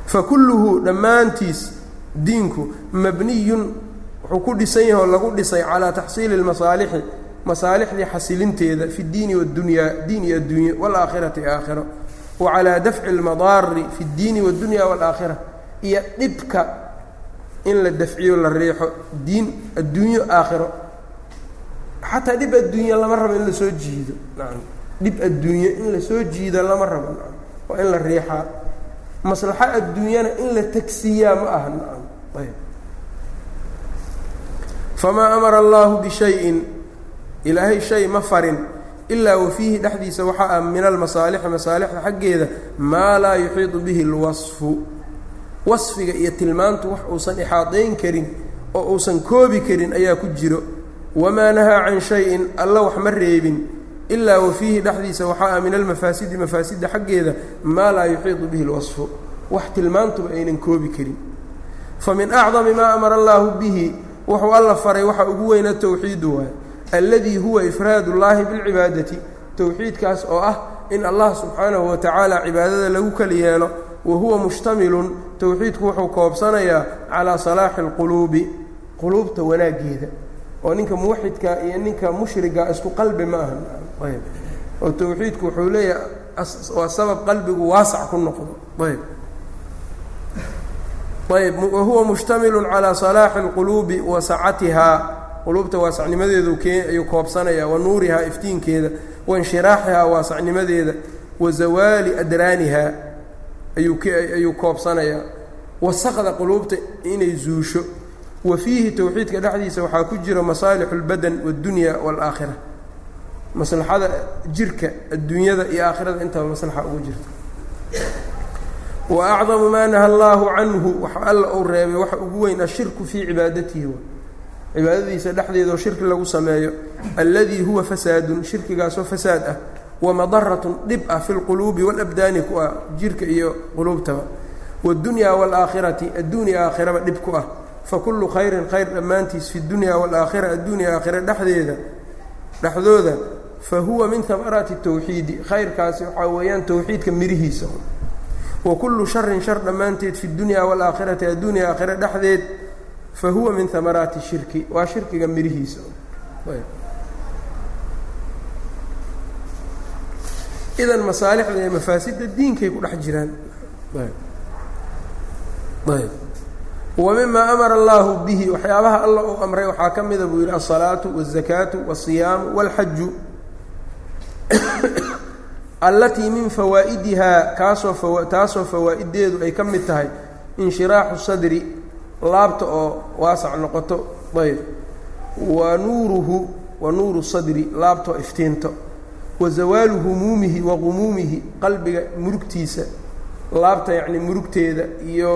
fa kulluhu dhammaantiis diinku mabniyun wuxuu ku dhisan yahay oo lagu dhisay calaa taxsiili اlmasaalixi masaalixdii xasilinteeda fi اdiini wاdunyaa diin iyo addunya wاlaakhirati aakhiro wa calaa dafci اlmadaari fi اddiini wاdunya wاlaakhira iyo dhibka in la dafciyo la riixo diin adduunyo aakhiro. Xataa dhib adduunya lama rabo in la soo jiido. Dhib adduunye in la soo jiido lama rabo. Waa in la riixaa. Maslaxo adduunyana in la tagsiiyaa ma aha. Nacam famaa amara allaahu bishayin ilaahay shay ma farin. Ilaa wa fiihi dhexdiisa waxaa ah min almasaalixi masaalixda xaggeeda maa laa yuxiidu bihi اlwasfu wasfiga iyo tilmaantu wax uusan ixaadayn karin oo uusan koobi karin ayaa ku jiro. Wamaa nahaa can shayin alla wax ma reebin ilaa wa fiihi dhexdiisa waxaa ah min almafaasidi mafaasidda xaggeeda maa laa yuxiidu bihi اlwasfu wax tilmaantuba aynan koobi karin. Fa min acdami maa amara allaahu bihi wuxuu alla faray waxa ugu weyna towxiidu waay alladii huwa ifraad ullaahi bilcibaadati. Towxiidkaas oo ah in allah subxaanahu wa tacaala cibaadada lagu kali yeelo wa huwa mushtamilun towxiidku wuxuu koobsanayaa calaa salaaxi alquluubi quluubta wanaaggeeda. Oo ninka muwaxidka iyo ninka mushriga isku qalbi ma ahan oo towxiidku wuxuu leeyahay waa sabab qalbigu waasac ku noqdo. Ayb. Ayb. Wahuwa mushtamilun calaa salaaxi alquluubi wa sacatihaa. Quluubta waasacnimadeedu ayuu koobsanayaa wa nuurihaa iftiinkeeda wa inshiraaxihaa waasacnimadeeda wa zawaali adraaniha ayuu koobsanayaa wasaqda quluubta inay zuusho wa fiihi towxiidka dhexdiisa waxaa ku jira masaalixu اlbadan wاddunya wاlaakhira maslaxada jirka adduunyada iyo aakhirada intaba maslaxa ugu jirta wa acdamu maa naha allaahu canhu waxa alla uu reebay waxa ugu weyn ashirku fii cibaadatihi cibaadadiisa dhexdeedao shirki lagu sameeyo alladii huwa fasaadun shirkigaasoo fasaad ah wa madaratun dhib ah fi lquluubi walabdaani ku ah jirka iyo quluubtaba. Waddunyaa waalaakhirati adduunya aakhiraba dhib ku ah. Fa kullu khayrin khayr dhammaantiis fi dunya waalaakhira adduunya aakhira dhexdeeda dhexdooda fa huwa min hamaraati tawxiidi khayrkaasi waxaa weeyaan towxiidka mirihiisa. Wa kullu sharin shar dhammaanteed fi dunya waalaakhirati adduunya aakhira dhexdeed fa huwa min hamaraati shirki waa shirkiga mirihiisa idan masaalixda iyo mafaasidda diinkay ku dhex jiraan. Wa mimaa amara allaahu bihi waxyaabaha alla uu amray waxaa ka mida buu yidhi alsalaatu waazakaatu walsiyaamu walxaju allatii min fawaa'idihaa kaasoo taasoo fawaaideedu ay ka mid tahay inshiraaxu sadri laabta oo waasac noqoto. Ayb. Wa nuuruhu wa nuuru sadri laabtaoo iftiinto wa zawaalu humuumihi wa gumuumihi qalbiga murugtiisa laabta yacni murugteeda iyo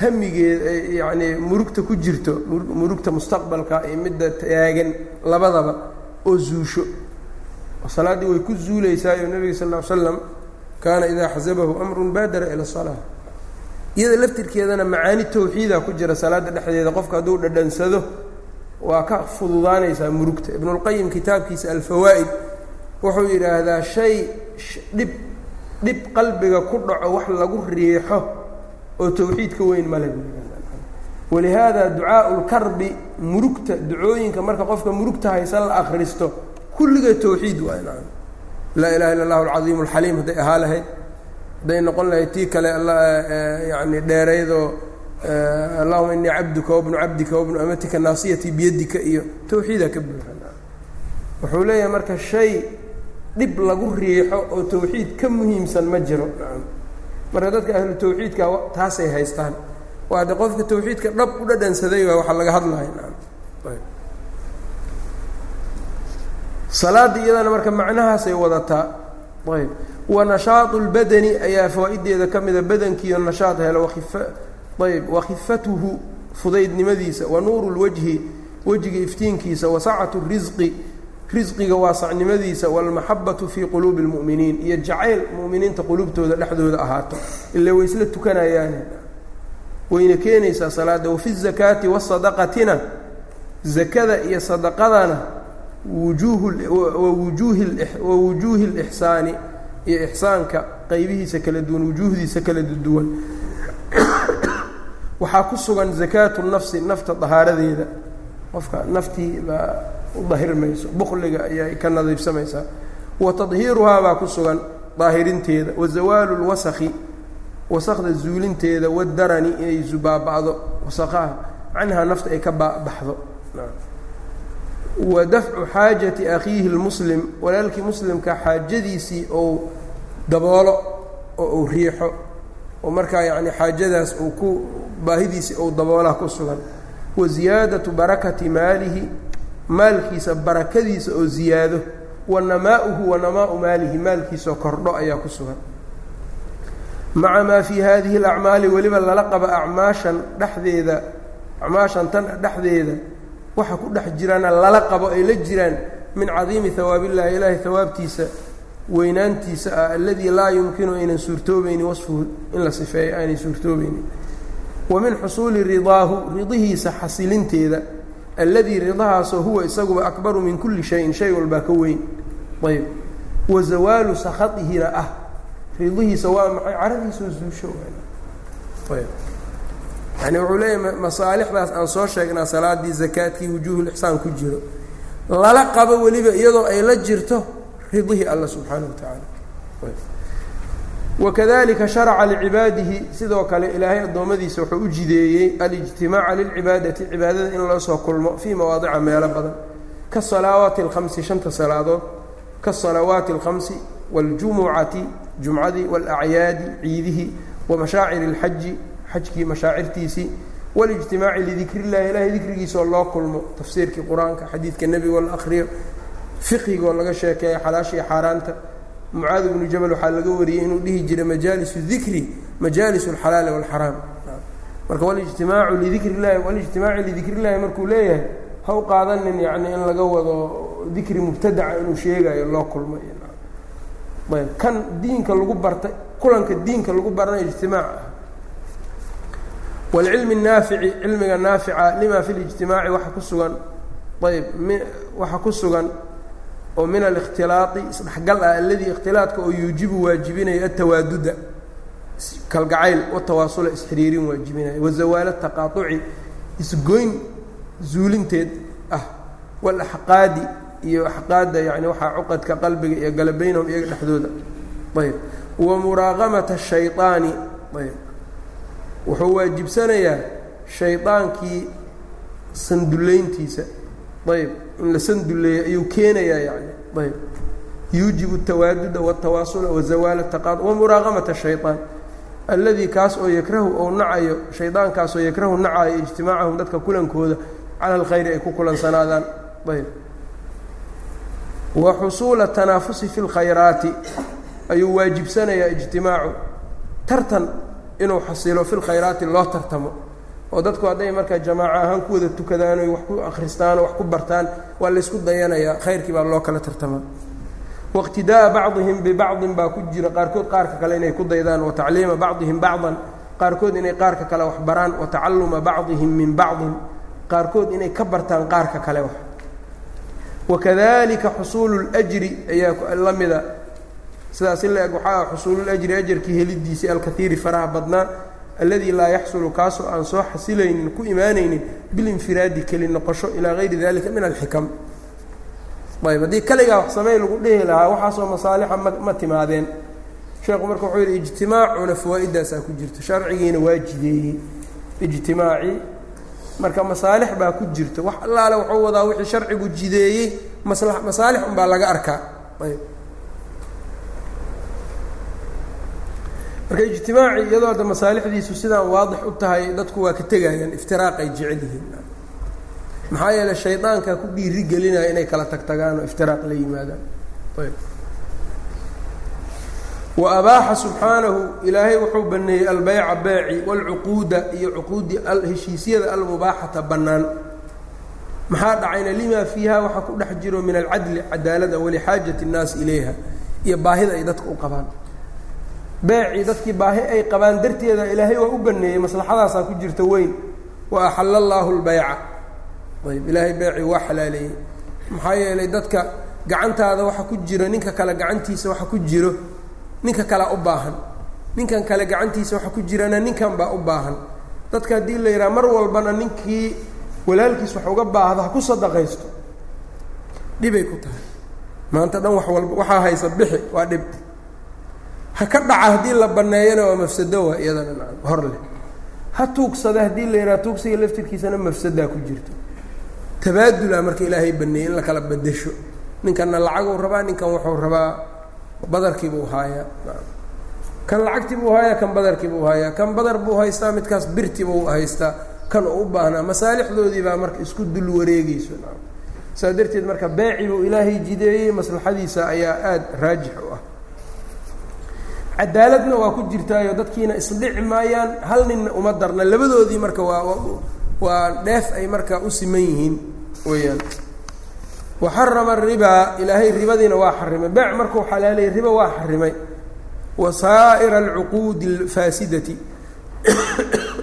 hamigeeda yacnii murugta ku jirto murugta mustaqbalka iyo midda taagan labadaba oo zuusho. Salaaddii way ku zuulaysaa oo nebiga sal ll slam kaana idaa xasabahu amrun baadara ila salaa iyada laftirkeedana macaani tawxiida ku jira salaadda dhexdeeda qofka hadduu dhadhansado waa ka fududaanaysaa murugta. Ibnulqayim kitaabkiisa alfawaa'id wuxuu yidhaahdaa shay dhib dhib qalbiga ku dhaco wax lagu riixo oo tawxiid ka weyn male walihaada ducaau lkarbi murugta ducooyinka marka qofka murugta haysan la akristo kulliga tawxiid waay laa ilaha illa allahu alcadiimu alxaliim hadday ahaa lahayd hadday noqon lahayd tii kale yani dheeraydoo allahuma inii cabduka wabnu cabdika wabnu amatika naasiyatii biyadika iyo tawxiidaa ka buuxa wuxuu leeyahay marka shay dhib lagu riixo oo tawxiid ka muhiimsan ma jiro. Marka dadka ahlu tawxiidka taasay haystaan. Waa de qofka tawxiidka dhab u dhadhansaday waa waxa laga hadlaya salaada iyadana marka macnahaasay wadataa ayb. Wa nashaatu lbadani ayaa fawaa'ideeda ka mida badankiiyo nashaad helo wakifa ayb. Wakhifatuhu fudaydnimadiisa. Wa nuuru lwajhi wejiga iftiinkiisa. Wa sacatu risqi risqiga waasacnimadiisa waalmaxabatu fii quluubi اlmu'miniin iyo jacayl mu'miniinta quluubtooda dhexdooda ahaato ila way isla tukanayaane wayna keenaysaa salaadda wafi الzakaati wasadaqatina zakada iyo sadaqadana wawujuuhi اlixsaani iyo ixsaanka qaybihiisa kala duwan wujuuhdiisa kala duwan waxaa ku sugan zakaatu nafsi nafta dahaaradeeda qofka naftii baa u dahirmayso bukliga ayay ka nadiifsamaysaa wa tadhiiruhaa baa ku sugan daahirinteeda wa zawaalu lwasaki wasakda zuulinteeda wadarani inay zubaaba'do wasaqaha canhaa nafta ay ka babaxdo wa dafcu xaajati akhiihi lmuslim walaalkii muslimka xaajadiisii ou daboolo oo uu riixo oo markaa yacni xaajadaas uu ku baahidiisii ou daboolaha ku sugan. Wa ziyaadatu barakati maalihi maalkiisa barakadiisa oo ziyaado wa namaa'uhu wa namaa'u maalihi maalkiisaoo kordho ayaa ku sugan. Maca maa fii hadihi alacmaali weliba lala qaba acmaashan dhexdeeda acmaashan tan dhexdeeda waxa ku dhex jiraana lala qabo ay la jiraan min cadiimi hawaabillahi ilaahay hawaabtiisa weynaantiisa ah alladii laa yumkinu aynan suurtoobaynin wasfuhu in la sifeeyo aanay suurtoobaynin. Wa min xusuuli ridaahu ridihiisa xasilinteeda alladii ridahaasoo huwa isaguba akbaru min kulli shayin shay walbaa ka weyn. Ayb wa zawaalu sakhatihina ah. Ridihiisa waa maxay? Caradiisoo zuusho yani wuxuu leeyahay masaalixdaas aan soo sheegnaa salaadii zakaadkii wujuuhulixsaan ku jiro. Lala qabo weliba iyadoo ay la jirto ridihii alla subxaana wa tacaala wakadalika sharaca licibaadihi sidoo kale ilaahay addoommadiisa wuxuu u jideeyey alijtimaaca lilcibaadati cibaadada in loosoo kulmo fii mawaadica meelo badan. Kaasalawaati alkhamsi shanta salaadood kaasalawaati alkhamsi waljumucati jumcadii walacyaadi ciidihii wa mashaaciri xajkii mashaacirtiisii walijtimaaci lidikr ilaahay dikrigiisaoo loo kulmo tafsiirkii qur'aanka xadiidka nebigo la akhriyo fiqhigoo laga sheekeeya xalaashii xaaraanta mucaad bnu jabal waxaa laga wariyey inuu dhihi jiray majaalisu dikri majaalis اlxalaali wاlxaraam marka walijtimaacu lidikri illahi walijtimaaci lidikri illahi markuu leeyahay ha u qaadanin yani in laga wado dikri mubtadaca inuu sheegayo loo kulmo ayb kan diinka lagu bartay kulanka diinka lagu barana ijtimaac ah wاlcilmi الnaafici cilmiga naafica lima fi اlijtimaaci waxa ku sugan ayb waxa ku sugan oo min alikhtilaaطi isdhexgal ah aladii ikhtilaaطka oo yuujibu waajibinayo atawaaduda kalgacayl watawaasula isxiriirin waajibinayo wazawaal taqaaطuci isgoyn zuulinteed ah wاlaxqaadi iyo axqaadda yani waxaa cuqadka qalbiga iyo galabaynahum iyaga dhexdooda ayb wa muraaqamata الshayطaani ayb wuxuu waajibsanayaa shaydaankii sandullayntiisa ayb in la sanduleeyo ayuu keenayaa yani ayb yuujibu tawaaduda watawaasula wazawaala taqaad wamuraaqamata shayaan alladii kaas oo yakrahu ou nacayo shaydaankaas oo yakrahu nacayo ijtimaacahum dadka kulankooda cala alkhayri ay ku kulansanaadaan ayb wa xusuula tanaafusi fi lkhayraati ayuu waajibsanayaa ijtimaacu tartan inuu xasilo fi lkhayraati loo tartamo oo dadku hadday markaa jamaaco ahaan ku wada tukadaan oy wax ku akhristaan oo wax ku bartaan waa laysku dayanayaa khayrkii baa loo kala tartamaa wاqtidaa'a bacdihim bibacdin baa ku jira. Qaarkood qaarka kale inay ku daydaan wa tacliima bacdihim bacdan. Qaarkood inay qaarka kale wax baraan wa tacalluma bacdihim min bacdin. Qaarkood inay ka bartaan qaarka kale wax. Wakadalika xusuulu اljri ayaa la mida. Sidaas in la eg waxaa xusuululajri ajarkii helidiisii alkaiiri faraha badnaa alladii laa yaxsulu kaasoo aan soo xasilaynin ku imaanaynin bilinfiraadi keli noqosho ilaa gayri dalika min alxikam. Ayb haddii kaligaa wax samey lagu dhihi lahaa waxaasoo masaalixa ma ma timaadeen. Sheekhu marka wuxuu yidhi ijtimaacuna fawaa-idaasaa ku jirta sharcigiina waa jideeyey ijtimaacii marka masaalix baa ku jirta wax allaale wuxuu wadaa wixii sharcigu jideeyey masla masaalix unbaa laga arkaa. Ayb marka ijtimaaci iyadoo hadda masaalixdiisu sidaan waadix u tahay dadku waa ka tegayaan iftiraaqay jecel yihiin. Maxaa yeeley shaydaankaa ku dhiiri gelinaya inay kala tagtagaan oo iftiraaq la yimaadaan ayb. Wa abaaxa subxaanahu ilaahay wuxuu baneeyey albeyca beeci waalcuquuda iyo cuquudi heshiisyada almubaaxata bannaan. Maxaa dhacayna? Limaa fiiha waxaa ku dhex jiro min alcadli cadaalada walixaajati اnnaasi ilayha iyo baahida ay dadka u qabaan beecii dadkii baahi ay qabaan darteeda ilaahay waa u baneeyey maslaxadaasaa ku jirta weyn. Wa axalla allaahu lbayca ayb ilaahay beecii waa xalaaleeyey maxaa yeelay dadka gacantaada waxa ku jiro ninka kale gacantiisa waxa ku jiro ninka kalea u baahan. Ninkan kale gacantiisa waxa ku jirana ninkan baa u baahan. Dadka haddii la yidhaha mar walbana ninkii walaalkiis wax uga baahdo ha ku sadaqaysto. Dhibay ku tahay. Maanta dhan wax walba waxaa haysa bixi waa dhib ha ka dhaca haddii la banneeyana waa mafsado waa iyadana hor leh. Ha tuugsada haddii la yidhaha tuugsiga laftirkiisana mafsadaa ku jirto. Tabaadula marka ilaahay baneeyey in la kala bedesho ninkanna lacaguu rabaa ninkan wuxuu rabaa badarkiibuu haayaa kan lacagtii buu haayaa kan badarkii buu haayaa. Kan badar buu haystaa midkaas birti buu haystaa. Kan uu u baahnaa masaalixdoodii marka isku dul wareegeyso saa darteed marka beeci buu ilaahay jideeyey maslaxadiisa ayaa aada raajix u ah cadaaladna waa ku jirtaayo dadkiina isdhici maayaan hal ninna uma darna. Labadoodii marka waa waa dheef ay marka u siman yihiin weyaan waxarama aribaa ilaahay ribadiina waa xarimay. Beec markuu xalaalayay riba waa xarimay. Wa saa'ira alcuquudi alfaasidati.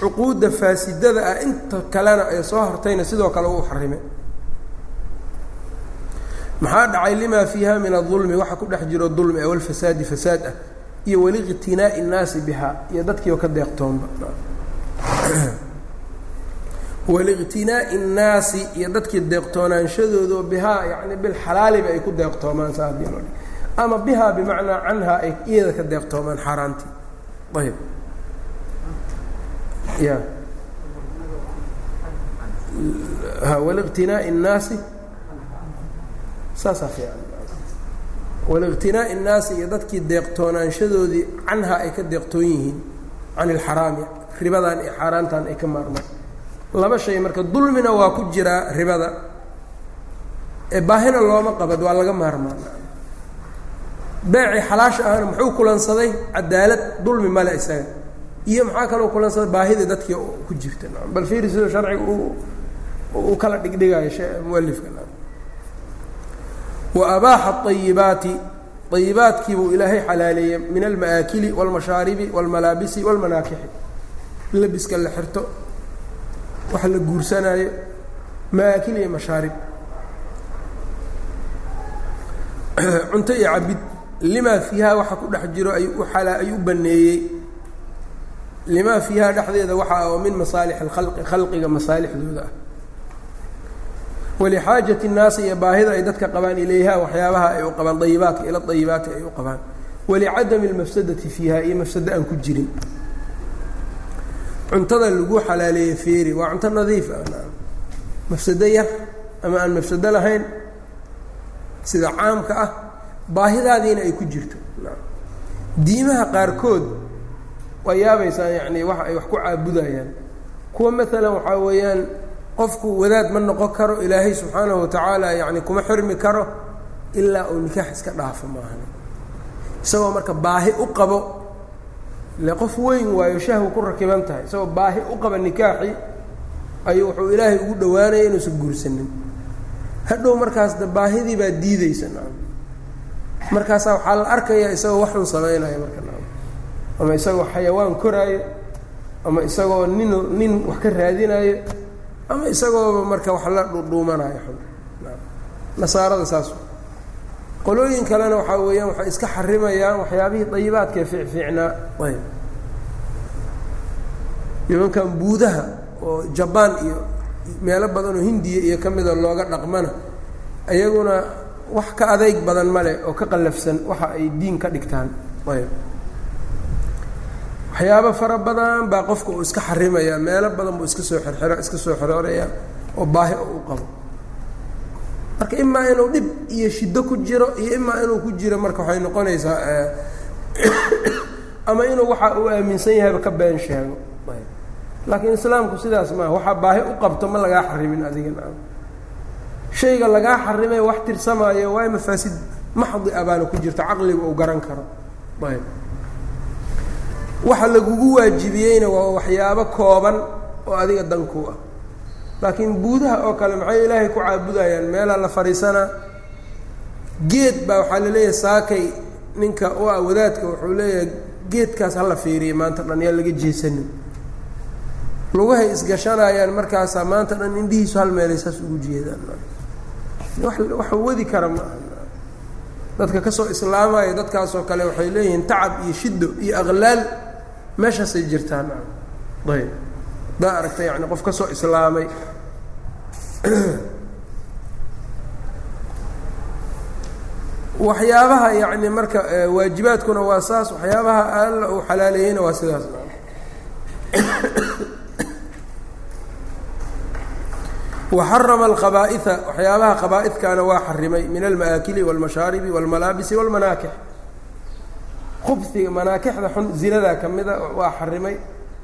Cuquudda faasidada ah inta kalena ee soo hortayna sidoo kale uu xarimay maxaa dhacay limaa fiiha min adulmi waxa ku dhex jiro dulmi ah walfasaadi fasaad ah iyo waliqtinaa'i innaasi bihaa iyo dadkiioo ka deeqtoonba. Waliqtinaa'i innaasi iyo dadkii deeqtoonaanshadooda bihaa yani bilxalaaliba ay ku deeqtoomaan saa loo ama bihaa bimacnaa canhaa ay iyada ka deeqtoomaan xaaraantii. Ayb ya waliqtinaa'i innaasi saasaa fiican. Waliqtinaa'i innaasi iyo dadkii deeqtoonaanshadoodii canhaa ay ka deeqtoon yihiin can ilxaraami ribadan iyo xaaraantan ay ka maarmaan. Laba shay marka dulmina waa ku jiraa ribada. Ee baahina looma qabad waa laga maarmaan. Beecii xalaasha ahna muxuu kulansaday? Cadaalad dulmi male isaga. Iyo maxaa kaloo kulansaday? Baahidii dadkii ku jirta. Bal fiiri sidoo sharciga uu kala dhigdhigayo mualifka wa abaaxa ayibaati ayibaadkiibuu ilaahay xalaaleeyey min alma'aakili wاlmashaaribi wاlmalaabisi wاlmanaakixi labiska la xirto waxa la guursanaayo ma'aakil iyo mashaarib cunto iyo cabid limaa fiihaa waxa ku dhex jiro ay u alaa ay u baneeyey limaa fiihaa dhexdeeda waxa ah oo min masaalix alkhalqi khalqiga masaalixdooda ah walixaajat اnnaasi iyo baahida ay dadka qabaan ilayha waxyaabaha ay u qabaan ayibaadka ila ayibaati ay u qabaan. walicadami اlmafsadati fiiha iyo mafsado aan ku jirin. cuntada lagu xalaaleeye feeri waa cunto nadiif ah, mafsado yar ama aan mafsado lahayn sida caamka ah baahidaadiina ay ku jirto diimaha qaarkood waa yaabaysaa yani wa ay wax ku caabudayaan. kuwa maalan waxaa weeyaan qofku wadaad ma noqon karo ilaahay subxaanahu watacaala yacni kuma xirmi karo ilaa uu nikaax iska dhaafo maahan isagoo marka baahi u qabo ile qof weyn waayo shahwa ku rakiban tahay isagoo baahi u qaba nikaaxi ayuu wuxuu ilaahay ugu dhowaanaya inuusan guursanin. Hadhow markaas de baahidii baa diideysa naam. Markaasaa waxaa la arkayaa isagoo waxun samaynaya marka naam. Ama isagoo xayawaan koraayo ama isagoo nin nin wax ka raadinayo ama isagooba marka wax la dhuudhuumanayo xun naam. Nasaarada saas qolooyin kalena waxaa weeyaan waxay iska xarimayaan waxyaabihii dayibaadka ee fiicfiicnaa ayb nimankan buudaha oo jabaan iyo meelo badan oo hindiya iyo ka mida looga dhaqmana iyaguna wax ka adeyg badan male oo ka qallafsan waxa ay diin ka dhigtaan. Ayb waxyaabo fara badan baa qofka uu iska xarimaya meelo badan buu iska soo xirxiro iska soo xiroorayaa oo baahi oo u qabo. Marka imaa inuu dhib iyo shiddo ku jiro iyo imaa inuu ku jiro marka waxay noqonaysaa ama inuu waxa uu aaminsan yahayba ka been sheego. Laakiin islaamku sidaas maaha waxaa baahi u qabto ma lagaa xarimin adigana shayga lagaa xarimay wax tirsamaayo waay mafaasid maxdi abaana ku jirta caqliga uu garan karo. Ayb waxa lagugu waajibiyeyna waa waxyaabo kooban oo adiga danku ah. Laakiin buudaha oo kale maxay ilaahay ku caabudayaan? Meelaa la fadhiisanaa geed baa waxaa la leeyahay saakay. Ninka u ah wadaadka wuxuu leeyahay geedkaas hala fiiriya maanta dhan yaa laga jeesanin. Lugahay isgashanayaan markaasaa maanta dhan indhihiisu hal meelay saas ugu jeedaan. Wax wadi kara ma aha. Dadka ka soo islaamaya dadkaasoo kale waxay leeyihiin tacab iyo shiddo iyo aqlaal meeshaasay jirtaan ayb daa aragta yani qof ka soo islaamay waxyaabaha yani marka waajibaadkuna waa saas waxyaabaha alla uu xalaaleeyeyna waa sidaas waxarama alkhabaa'iha waxyaabaha khabaaidkaana waa xarimay min alma'aakili wاlmashaaribi wاlmalaabisi wاlmanaakix khubsiga manaakixda xun zinadaa ka mida waa xarimay.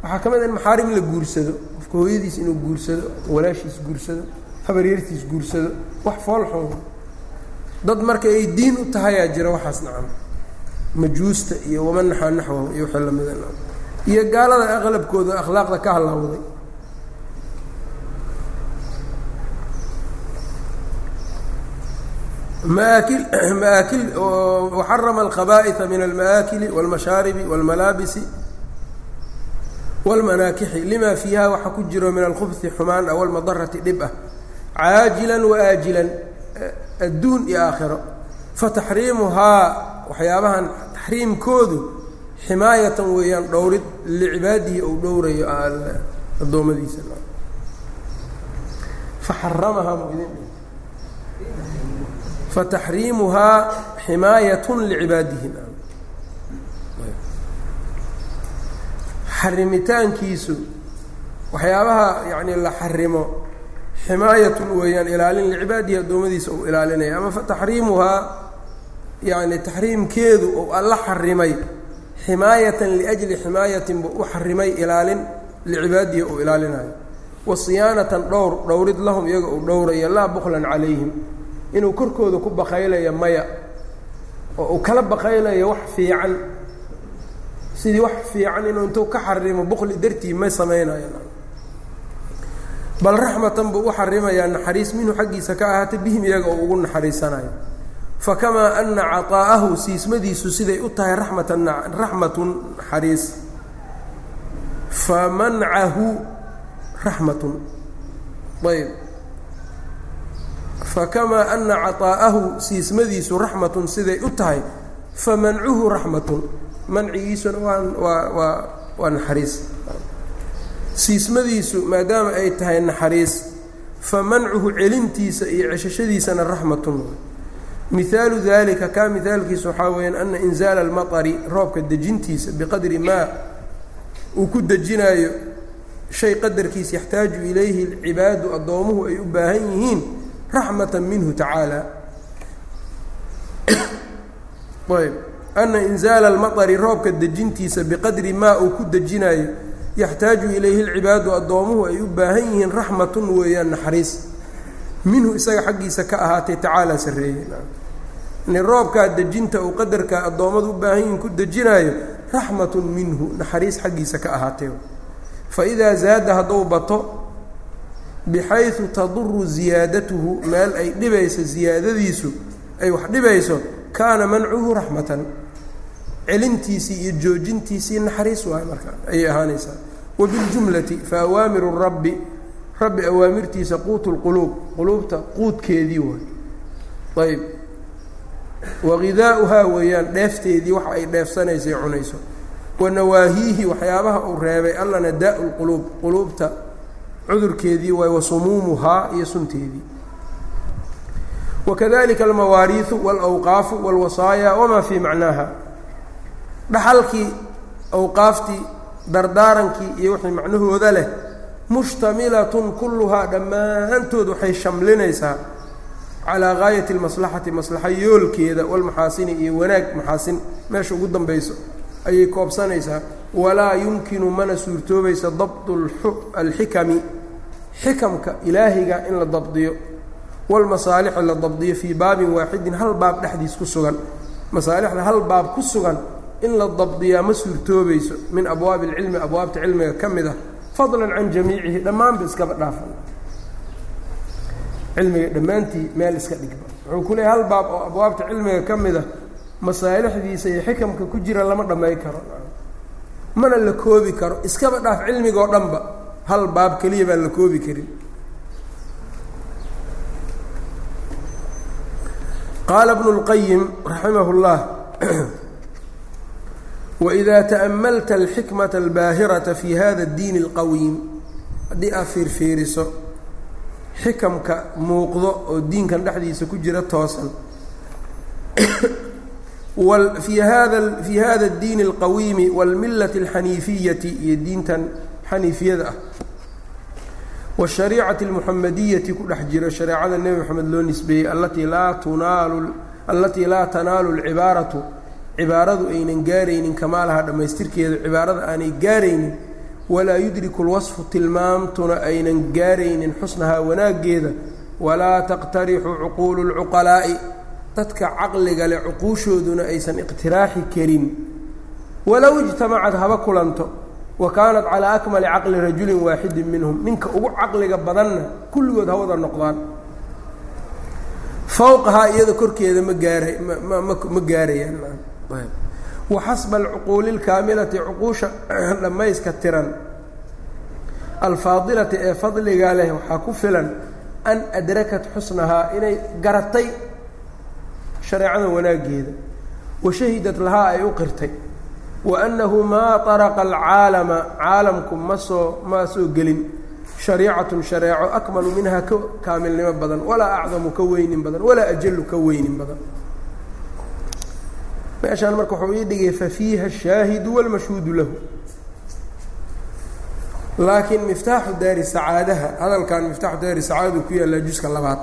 Waxaa ka mid a in maxaarim la guursado qofka hooyadiis inuu guursado walaashiis guursado habaryartiis guursado wax fool xun. Dad marka ay diin u tahayaa jira waxaas nacam. Majuusta iyo waman naxaa naxwahu iyo wixii lamida iyo gaalada aqlabkooda akhlaaqda ka halaawday maakil maakil waxarama alkhabaa'iثa min alma'aakili wاlmashaaribi wاlmalaabisi wاlmanaakixi lima fiiha waxa ku jiro min alkhubsi xumaan ah walmadarati dhib ah caajilan waaajilan adduun iyo aakhiro fataxriimuhaa waxyaabahan taxriimkoodu ximaayatan weeyaan dhowrid licibaadihi ou dhowrayo addoommadiisa faxaramahaa fataxriimuhaa ximaayatun licibaadihi xarimitaankiisu waxyaabaha yani la xarimo ximaayatun weeyaan ilaalin licibaadihi addoommadiisa uu ilaalinaya ama fataxriimuhaa yani taxriimkeedu ou alla xarimay ximaayatan liajli ximaayatin buu u xarimay ilaalin licibaadihi uu ilaalinayo wa siyaanatan dhowr dhowrid lahum iyaga uu dhowraya laa buklan calayhim inuu korkooda ku baqaylayo maya oo uu kala baqaylayo wax fiican sidii wax fiican inuu intuu ka xarimo bukli dartii ma samaynayo bal raxmatan buu u xarimayaa naxariis minhu xaggiisa ka ahaatay bihim iyaga oo ugu naxariisanayo fakamaa ana caطaa'ahu siismadiisu siday u tahay ramatan raxmatun naxariis. Famancahu raxmatun. Ayb fakamaa ana caطaa'ahu siismadiisu raxmatun siday u tahay famancuhu raxmatun. Mancigiisuna waa waa naxariis. Siismadiisu maadaama ay tahay naxariis fa mancuhu celintiisa iyo ceshashadiisana raxmatun. Mihaalu dalika kaa mihaalkiisa waxaa weeyaan ana inzaala almaطari roobka dejintiisa biqadri maa uu ku dejinaayo shay qadarkiisa yaxtaaju ilayhi alcibaadu addoomuhu ay u baahan yihiin raxmata minhu tacaala ayb ana inzaala almaطari roobka dejintiisa biqadri maa uu ku dejinaayo yaxtaaju ilayhi alcibaadu addoomuhu ay u baahan yihiin raxmatun weeyaan naxariis minhu isaga xaggiisa ka ahaatay tacaala sarreeye ni roobkaa dejinta uu qadarka addoommadu u baahan yihiin ku dejinaayo raxmatun minhu naxariis xaggiisa ka ahaatay fa idaa zaada hadduu bato bixaysu taduru ziyaadatuhu meel ay dhibayso ziyaadadiisu ay wax dhibayso kaana mancuhu raxmatan. Celintiisii iyo joojintiisii naxariis waay markaa ayay ahaanaysaa. Wabiljumlati fa awaamiru rabbi rabbi awaamirtiisa quutu lquluub quluubta quudkeedii waay. Ayb wagidaa'uhaa weeyaan dheefteedii waxa ay dheefsanaysay cunayso. Wa nawaahiihi waxyaabaha uu reebay allana daau lquluub quluubta cudurkeedii waay wa sumuumuhaa iyo sunteedii. Wakadalika almawaariiu walawqaafu walwasaaya wamaa fii macnaaha. Dhaxalkii awqaaftii dardaarankii iyo wixii macnahooda leh mushtamilatun kulluhaa dhammaantood waxay shamlinaysaa calaa gaayati almaslaxati maslaxa yoolkeeda walmaxaasini iyo wanaag maxaasin meesha ugu dambayso ayay koobsanaysaa walaa yumkinu mana suurtoobaysa dabdu alxikami xikamka ilaahiga in la dabdiyo walmasaalixi la dabdiyo fii baabin waaxidin hal baab dhexdiis ku sugan. Masaalixda hal baab ku sugan in la dabdiyaa ma suurtoobayso min abwaabi alcilmi abwaabta cilmiga ka mid ah fadlan can jamiicihi dhammaanba iskaba dhaafan cilmiga dhammaantii meel iska dhigba. Wuxuu ku leeyahy hal baab oo abwaabta cilmiga ka mid ah masaalixdiisa iyo xikamka ku jira lama dhamay karo mana la koobi karo iskaba dhaaf cilmigoo dhanba hal baab keliya baan la koobi karin qaala bnu اlqayim raximah اllah wإida taأmalta alxikmaة اlbaahiraةa fi hada اdiin اlqawiim haddii aad fiirfiiriso xikamka muuqdo oo diinkan dhexdiisa ku jira toosan fii hada fii hada اdiin اlqawiimi wاlmilaة اlxaniifiyati iyo diintan xaniifiyada ah wالshariicati اlmuxamadiyati ku dhex jiro shareecada nebi moxamed loo nisbeeyey alatii laa tunaalu allatii laa tanaalu اlcibaaratu cibaaradu aynan gaaraynin kamaalaha dhammaystirkeeda cibaarada aanay gaaraynin walaa yudriku lwasfu tilmaamtuna aynan gaaraynin xusnahaa wanaaggeeda walaa taqtarixu cuquulu lcuqalaa'i dadka caqliga leh cuquushooduna aysan iqtiraaxi karin. Walow ijtamacad haba kulanto wa kaanat calaa akmali caqli rajulin waaxidin minhum. Ninka ugu caqliga badanna kulligood ha wada noqdaan. Fowqahaa iyada korkeeda ma gaara ma gaarayaan. Waxasba alcuquuli اlkaamilati cuquusha dhammayska tiran. Alfaadilati ee fadliga leh waxaa ku filan an adrakat xusnahaa inay garatay shareecada wanaaggeeda wa shahidat lahaa ay u qirtay wa annahu maa طaraqa alcaalama caalamku ma soo ma soo gelin. Shariicatun shareeco akmalu minhaa ka kaamilnimo badan walaa acdamu ka weynin badan walaa ajalu ka weynin badan. Meeshaan marka wuxuu ii dhigay fafiiha ashaahidu walmashhuudu lahu. Laakiin miftaaxu daari sacaadaha hadalkan miftaaxu daari sacaadadu ku yaallaa juska labaad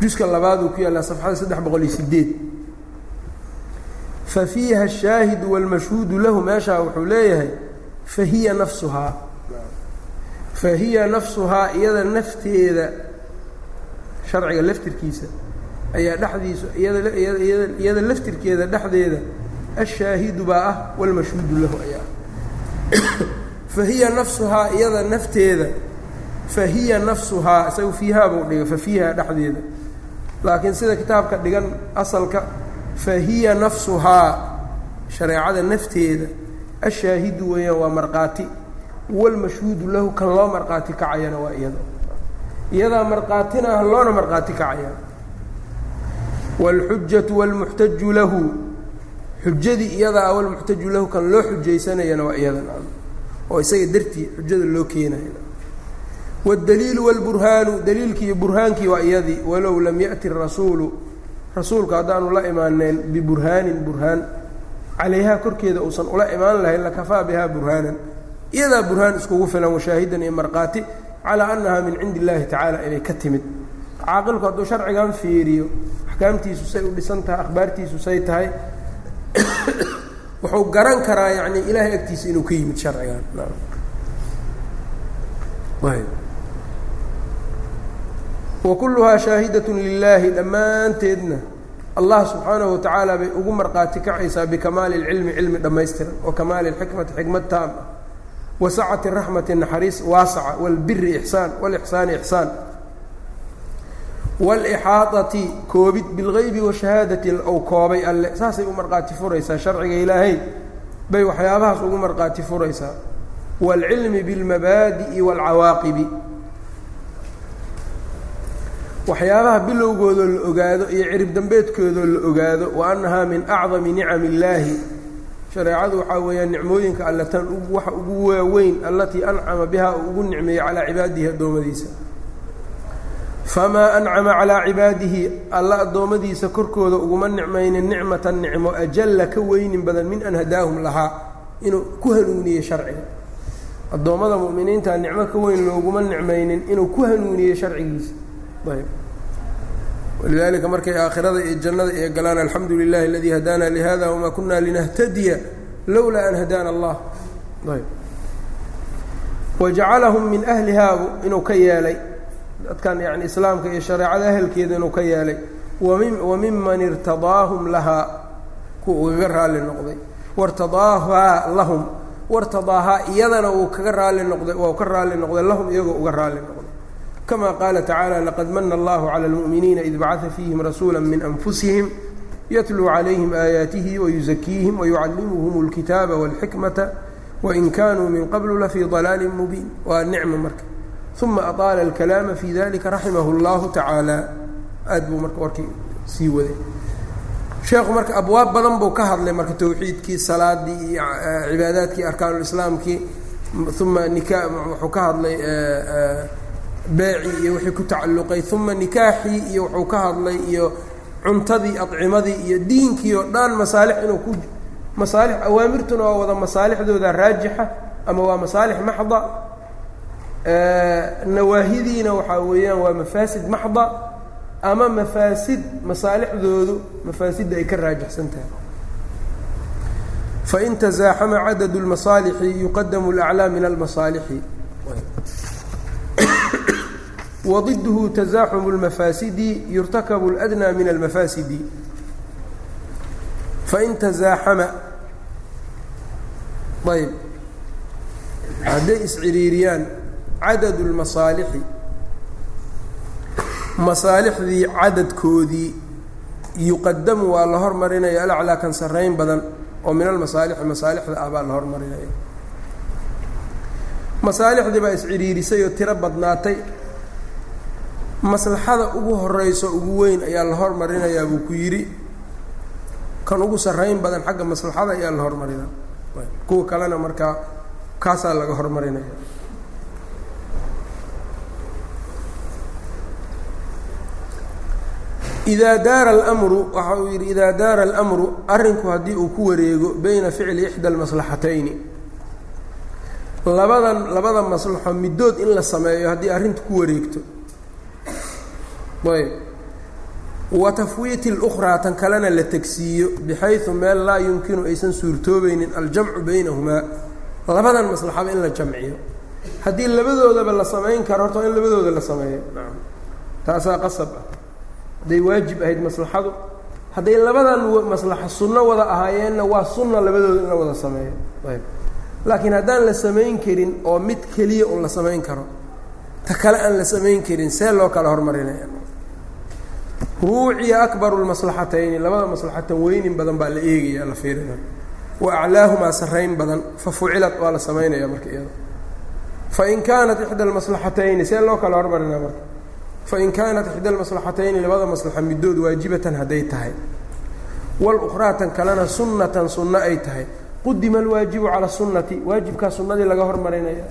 juska labaad uu ku yaallaa safxada saddex boqol iyo sideed fafiiha ashaahidu walmashhuudu lahu meeshaa wuxuu leeyahay fahiya nafsuhaa fahiya nafsuhaa iyada nafteeda sharciga laftirkiisa ayaa dhexdiisu iyada laftirkeeda dhexdeeda ashaahidu baa ah walmashhuudu lahu ayaa. Fahiya nafsuhaa iyada nafteeda fahiya nafsuhaa isaga fiihaa buu dhigay fafiiha dhexdeeda laakiin sida kitaabka dhigan asalka fahiya nafsuhaa shareecada nafteeda ashaahidu weeyaan waa markhaati walmashhuudu lahu kan loo markhaati kacayana waa iyada iyadaa markhaatina ah loona markhaati kacaya wاlxujatu wاlmuxtaju lahu xujadii iyada ah walmuxtaju lahu kan loo xujaysanayana waa iyada oo isaga dartii xujada loo keenaya wاdaliilu wاlburhaanu daliilkii iyo burhaankii waa iyadii walow lam yaأti rasuulu rasuulka haddaanu la imaaneen biburhaanin burhaan calayhaa korkeeda uusan ula imaan lahayn lakafaa bihaa burhaanan iyadaa burhaan iskugu filan washaahidan iyo markhaati calaa annahaa min cindi اllaahi tacaala inay ka timid caaqilku hadduu sharcigan fiiriyo axkaamtiisu say u dhisan tahay akhbaartiisu say tahay wuxuu garan karaa yani ilaahay agtiisa inuu ka yimid sharcigan wa kulluhaa shaahidat lilaahi dhammaanteedna allah subxaanahu watacaala bay ugu markhaati kacaysaa bikamaali اlcilmi cilmi dhammaystiran wa kamaali اlxikmati xikmad taam ah wa sacati raxmati naxariis waasaca wاlbiri ixsaan wاlixsaani ixsaan wاlixaaطati koobid bilgeybi washahaadati ou koobay alle saasay u markhaati furaysaa sharciga ilaahay bay waxyaabahaas ugu markhaati furaysaa wاlcilmi biاlmabaadi'i wاlcawaaqibi waxyaabaha bilowgoodoo la ogaado iyo cirib dambeedkoodoo la ogaado wa annahaa min acdami nicami illaahi. Shareecadu waxaa weeyaan nicmooyinka alle tan waxa ugu waaweyn allatii ancama bihaa uu ugu nicmeeyey calaa cibaadihi addoommadiisa famaa ancama calaa cibaadihi alla addoommadiisa korkooda uguma nicmaynin nicmatan nicmo ajalla ka weynin badan min an hadaahum lahaa inuu ku hanuuniye sharciga addoommada mu'miniinta nicmo ka weyn looguma nicmaynin inuu ku hanuuniye sharcigiisa. Ayb walidaalika markay aakhirada iyo jannada iyo galaan alxamdu lilahi aladii hadaana lihada wamaa kunaa linahtadiya lowlaa an hadaana allah wajacalahum min ahlihaabu inuu ka yeelay dadkan yani islaamka iyo shareecada ahelkeeda inuu ka yeelay wa miman irtadaahum lahaa kuwa ugaga raalli noqday wartadaahaa lahum wartadaahaa iyadana uu kaga raalli noqday waa ka raalli noqday lahum iyagoo uga raalli noqday kama qaala tacaala laqad mana allahu cala almu'miniina id bacaa fiihim rasuula min anfusihim yatluu calayhim aayaatihi wayusakiihim wayucallimuhum alkitaaba walxikmata wain kaanuu min qablu lafii dalaalin mubiin waa nicmo marka uma aaala alkalaama fii dalika raximahu llahu tacaala aad buu marka warkii sii waday sheekhu marka abwaab badan buu ka hadlay marka towxiidkii salaadii iyo cibaadaadkii arkaanulislaamkii uma nika wuxuu ka hadlay baaci iyo wixii ku tacalluqay uma nikaaxii iyo wuxuu ka hadlay iyo cuntadii adcimadii iyo diinkii oo dhan masaalix inuu ku masaalix awaamirtuna waa wada masaalixdooda raajixa ama waa masaalix maxda. Nawaahidiina waxaa weeyaan waa mafaasid maxda ama mafaasid masaalixdoodu mafaasidda ay ka raajixsan tahay fain tasaaxama cadad اlmasaalixi yuqadamu اlaclaa min almasaalixi wضidhu tasaaxum اlmafaasidi yurtakabu اladnى min almafaasidi fain tasaaxama ayb hadday isciriiriyaan cadad اlmasaalixi masaalixdii cadadkoodii yuqadamu waa la hormarinaya alaclaa kan sarrayn badan oo min almasaalixi masaalixda ah baa la hormarinaya masaalixdii baa isciriirisay oo tiro badnaatay maslaxada ugu horeyso ugu weyn ayaa la hormarinayaa buu ku yidhi. Kan ugu sarrayn badan xagga maslaxada ayaa la hormarinaa kuwa kalena markaa kaasaa laga hormarinaya idaa daara almru waxa uu yidhi idaa daara almru arrinku haddii uu ku wareego bayna ficli ixda almaslaxatayni. Labadan labada maslaxo middood in la sameeyo haddii arrintu ku wareegto wa tafwiiti اlukhraa tan kalena la tegsiiyo bixaysu meel laa yumkinu aysan suurtoobaynin aljamcu baynahumaa labadan maslaxaba in la jamciyo. Haddii labadoodaba la samayn karo horta in labadooda la sameeyo. Taasaa qasab ah. Hadday waajib ahayd maslaxadu hadday labadan maslaxo sunno wada ahaayeenna waa sunna labadooda in la wada sameeyo. Ayb. Laakiin haddaan la samayn karin oo mid keliya un la samayn karo ta kale aan la samayn karin see loo kala hormarinaya ruuciya akbaru lmaslaxatayni labada maslaxatan weynin badan baa la eegaya la fiirina. Wa aclaahumaa sarrayn badan fa fucilat waa la samaynaya marka iyada. Fain kaanat ixda almaslaxatayni see loo kala hormarinaa marka. Fain kaanat ixda almaslaxatayni labada maslaxa middood waajibatan hadday tahay. Walukhraa tan kalena sunnatan sunno ay tahay. Qudima alwaajibu cala sunnati waajibkaa sunnadii laga hormarinaya.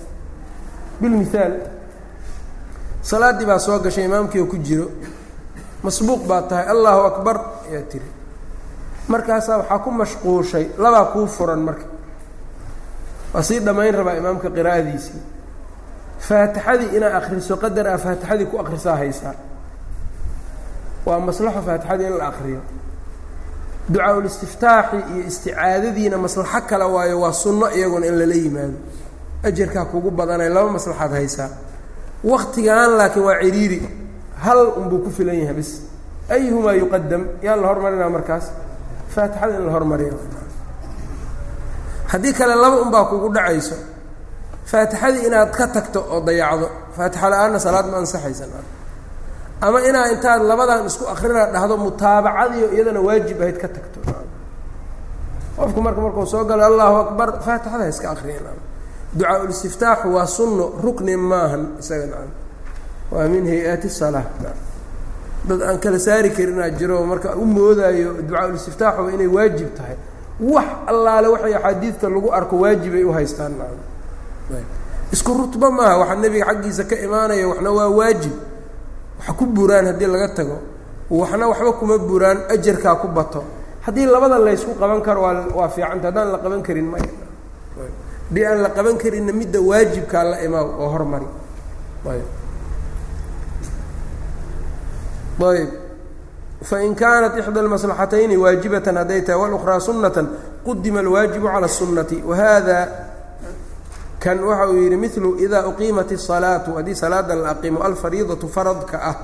Bilmithaal salaaddii baa soo gashay imaamkii oo ku jiro masbuuq baa tahay allahu akbar ayaa tiri. Markaasaa waxaa ku mashquushay labaa kuu furan marka. Waa sii dhammayn rabaa imaamka qiraa'adiisii faatixadii inaa akriso qadar a faatixadii ku akrisaa haysaa. Waa maslaxo faatixadii in la akriyo ducaa-ulistiftaaxi iyo isticaadadiina maslaxo kale waayo waa sunno iyaguna in lala yimaado. Ajarkaa kugu badanay laba maslaxaad haysaa. Waktigan laakiin waa ciriiri hal unbuu ku filan yahay bis. Ayuhumaa yuqadam yaa la hormarinaa markaas? Faatixada in la hormariyo. Haddii kale laba unbaa kugu dhacayso. Faatixadii inaad ka tagto oo dayacdo. Faatixa la'aanna salaad ma ansaxaysan. Ama inaa intaad labadan isku akrina dhahdo mutaabacadiio iyadana waajib ahayd ka tagto. Qofku marka markuu soo galo allahu akbar faatixada ha iska akriyan ducaa-ulistiftaaxu waa sunno rukni maahan isaga nacam waa min hay'aati salaa dad aan kala saari karinaa jiro marka u moodaayo ducaa-ulistiftaaxu inay waajib tahay. Wax allaale waxay axaadiidta lagu arko waajibay u haystaan isku rutba maaha waxaa nebiga xaggiisa ka imaanaya waxna waa waajib. Wax ku buraan haddii laga tago waxna waxba kuma buraan ajarkaa ku bato. Haddii labada laysku qaban karo waa waa fiicanta haddaan la qaban karin maya haddii aan la qaban karinna midda waajibkaa la imaaw oo hormari ayb ayb fain kaanat ixdى اlmaslaxatayni waajibatan hadday tahay wاlأkhraa sunata qudima alwaajibu calى الsunati wahada kan waxa uu yidhi milu ida uqiimat الsalaatu haddii salaada la aqimo alfariidaةu faradka ah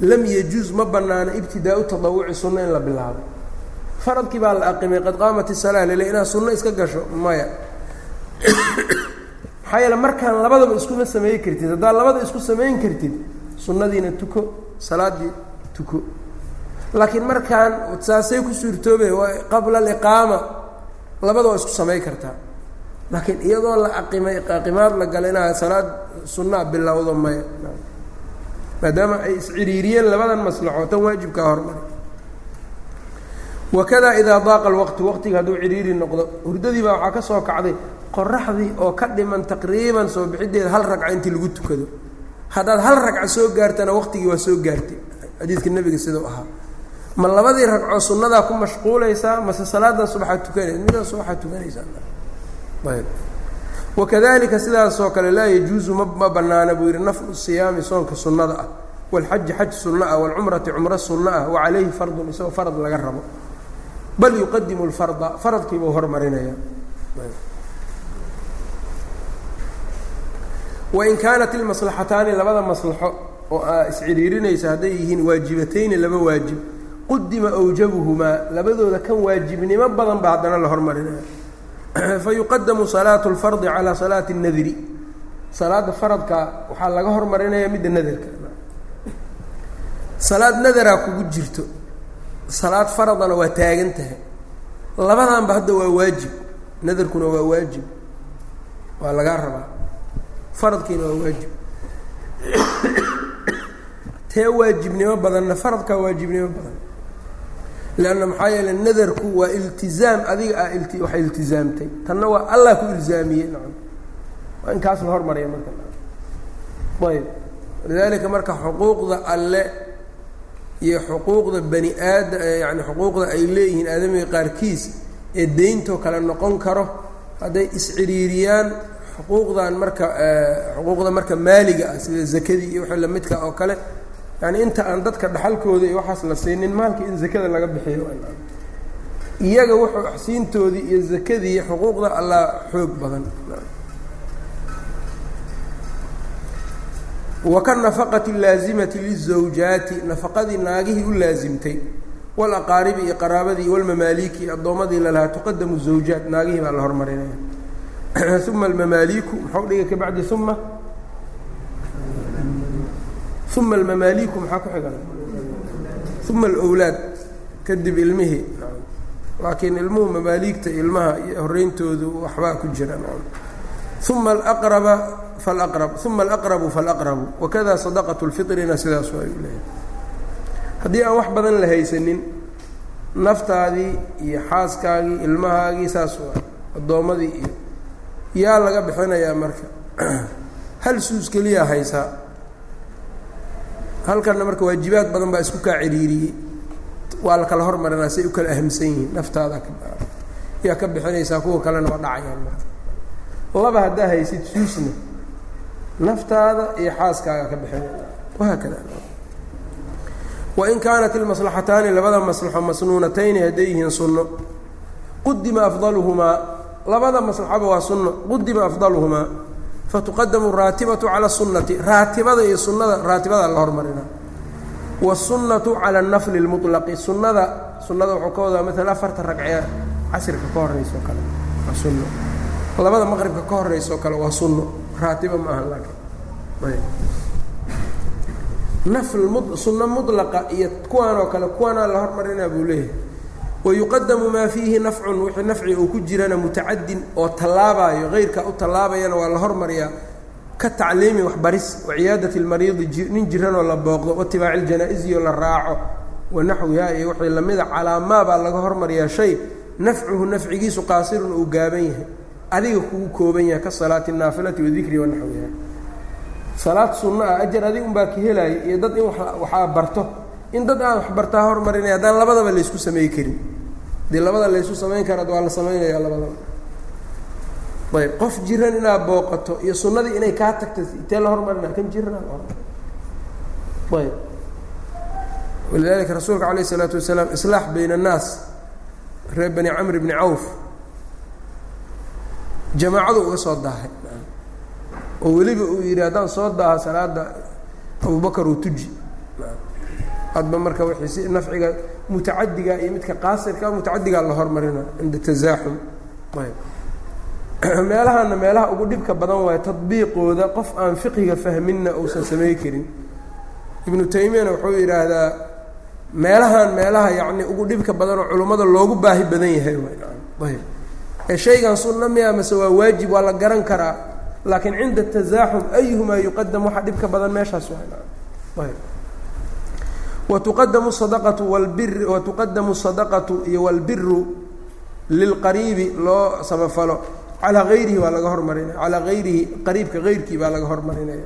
lam yajuuz ma banaano ibtidaau taطawuci sunno in la bilaabo faradkii baa la aqimay qad qaamat الsalaa lele inaad sunno iska gasho maya maxaa yeele markaan labadaba iskuma samayn kartid haddaad labada isku samayn kartid sunnadiina tuko salaadii tuko. Laakiin markaan saasay ku suurtoobe waa qabla aliqaama labada waa isku samayn kartaa laakiin iyadoo la aqimay aqimaad la gala inaad salaad sunnaa bilowdo maya maadaama ay isciriiriyeen labadan maslaxo tan waajibkaa hormari. Wakadaa idaa daaqa alwaqtu waqtiga hadduu ciriiri noqdo hurdadii baa waxaa ka soo kacday qoraxdii oo ka dhiman taqriiban soo bixideeda hal ragca intii lagu tukado haddaad hal ragca soo gaartana waqtigii waa soo gaartay. Xadiidka nebiga sidau ahaa. Ma labadii ragcoo sunnadaa ku mashquulaysaa mase salaadan subaxaad tukanaysa midaa subaxaad tukanaysaayb wakadalika sidaasoo kale laa yajuusu ma banaana buu yidhi naflu siyaami soonka sunnada ah waalxaji xaj sunno ah waalcumrati cumro sunno ah wa calayhi fardun isagoo farad laga rabo. Bal yuqadimu lfarda faradkiibuu hormarinaya wain kaanat ilmaslaxataani labada maslaxo oo aa isciriirinaysa hadday yihiin waajibatayni laba waajib qudima awjabuhumaa labadooda kan waajibnimo badan baa haddana la hormarinaya fayuqadamu salaatu lfardi calaa salaati اnadri salaada faradka waxaa laga hormarinaya midda nadarka. Salaad nadaraa kugu jirto salaad faradana waa taagan tahay. Labadanba hadda waa waajib nadarkuna waa waajib. Waa lagaa rabaa faradkiina waa waajib. Tee waajibnimo badanna faradkaa waajibnimo badan. Leanna maxaa yeele nadarku waa iltizaam adiga ah ilti wax iltizaamtay. Tanna waa allah ku ilzaamiyey nacam. Waa in la hormaraya marka. Ayb walidaalika marka xuquuqda alle iyo xuquuqda bani aada yani xuquuqda ay leeyihiin aadamiga qaarkiis ee deyntoo kale noqon karo hadday isciriiriyaan xuquuqdan marka xuquuqda marka maaliga ah sida zakadii iyo wixii lamidka oo kale. Yani inta aan dadka dhaxalkooda iyo waxaas la siinin maalka in zakada laga bixiyo. Iyaga wuxuu axsiintoodii iyo zakadii xuquuqda allah xoog badan. Wakanafaqati laazimati lizawjaati nafaqadii naagihii u laasimtay walaqaaribi iyo qaraabadii walmamaaliki iyo addoommadii lalahaa tuqadamu zawjaat naagihii baa la hormarinaya uma almamaaliku maxau dhigay ka bacdi uma uma almamaaliku maxaa ku xiga? Uma alowlaad kadib ilmihii. Laakiin ilmuhu mamaaliigta ilmaha iyo horeyntoodu waxbaa ku jira uma alaqraba falaqrab. Uma alaqrabu falaqrabu. Wakada sadaqatu lfitrina sidaas waa u leeyahay. Haddii aan wax badan la haysanin naftaadii iyo xaaskaagii ilmahaagii saas waa addoommadii iyo yaa laga bixinayaa marka. Hal suus keliyaa haysaa halkanna marka waajibaad badan baa isku kaa ciriiriyey. Waa la kala hormarinaa say u kala ahamsan yihiin naftaada yaa ka bixinaysaa kuwa kalena waa dhacayaan marka. Laba haddaa haysid suusna naftaada iyo xaaskaaga ka bixinaya wahaakada wain kaanat ilmaslaxataani labada maslaxo masnuunatayni hadday yihiin sunno qudima afdaluhumaa labada maslaxaba waa sunno qudima afdaluhumaa. Fatuqadamu raatibatu cala sunnati raatibada iyo sunnada raatibada la hormarinaa wasunnatu cala nafli lmulaqi sunnada sunnada wuxuu ka wadaa maalan afarta ragcee casirka ka horeyso kale waa sunno. Labada maqribka ka horeyso kale waa sunno raatiba ma aha laakiin. Sunno mulaqa iyo kuwaan oo kale kuwaanaa la hormarinaa buu leeyahay wayuqadamu maa fiihi nafcun wixii nafci uu ku jirana mutacadin oo tallaabaayo heyrka u tallaabayana waa la hormariyaa ka tacliimi waxbaris waciyaadati lmariidi nin jiranoo la booqdo watibaaci ljanaa-isiyo la raaco wanaxwihaa iyo wixii lamida calaamaa baa laga hormariyaa shay nafcuhu nafcigiisu qaasirun uu gaaban yahay. adiga kugu kooban yahay ka salaati naafilati wadikri wanaxwiha salaad sunno ah ajar adig unbaa ka helaayo iyo dad in waxaa barto. in dad aan wax bartaa hormarinaya haddaan labadaba laysku samey karin dee labada laysu samayn karaad waa la samaynaya labadaba ayb qof jiran inaad booqato iyo sunnadii inay kaa tagta intee la hormarina kan jiran ayb. Walidalika rasuulka alayh isalaatu wasalaam islaax bayn annaas reer bani camr bni cawf jamaacadu uga soo daahay. Oo weliba uu yidhi haddaan soo daaha salaada abubakar uu tuji. Hadba marka wixii si nafciga mutacadiga iyo midka qaasirka mutacadigaa la hormarina cinda tasaaxum meelahana meelaha ugu dhibka badan waayo tadbiiqooda qof aan fiqiga fahminna uusan samey karin. Ibnu taymiyana wuxuu yidhaahdaa meelahan meelaha yacni ugu dhibka badan oo culummada loogu baahi badan yahay ee shaygan sunna miya mase waa waajib waa la garan karaa laakiin cinda tasaaxum ayuhumaa yuqadam waxa dhibka badan meeshaas waa watuqadamu sadaqatu walbir watuqadamu sadaqatu iyo walbiru lilqariibi loo samafalo. Calaa gayrihi baa laga hormarinaya calaa gayrihi qariibka gayrkii baa laga hormarinaya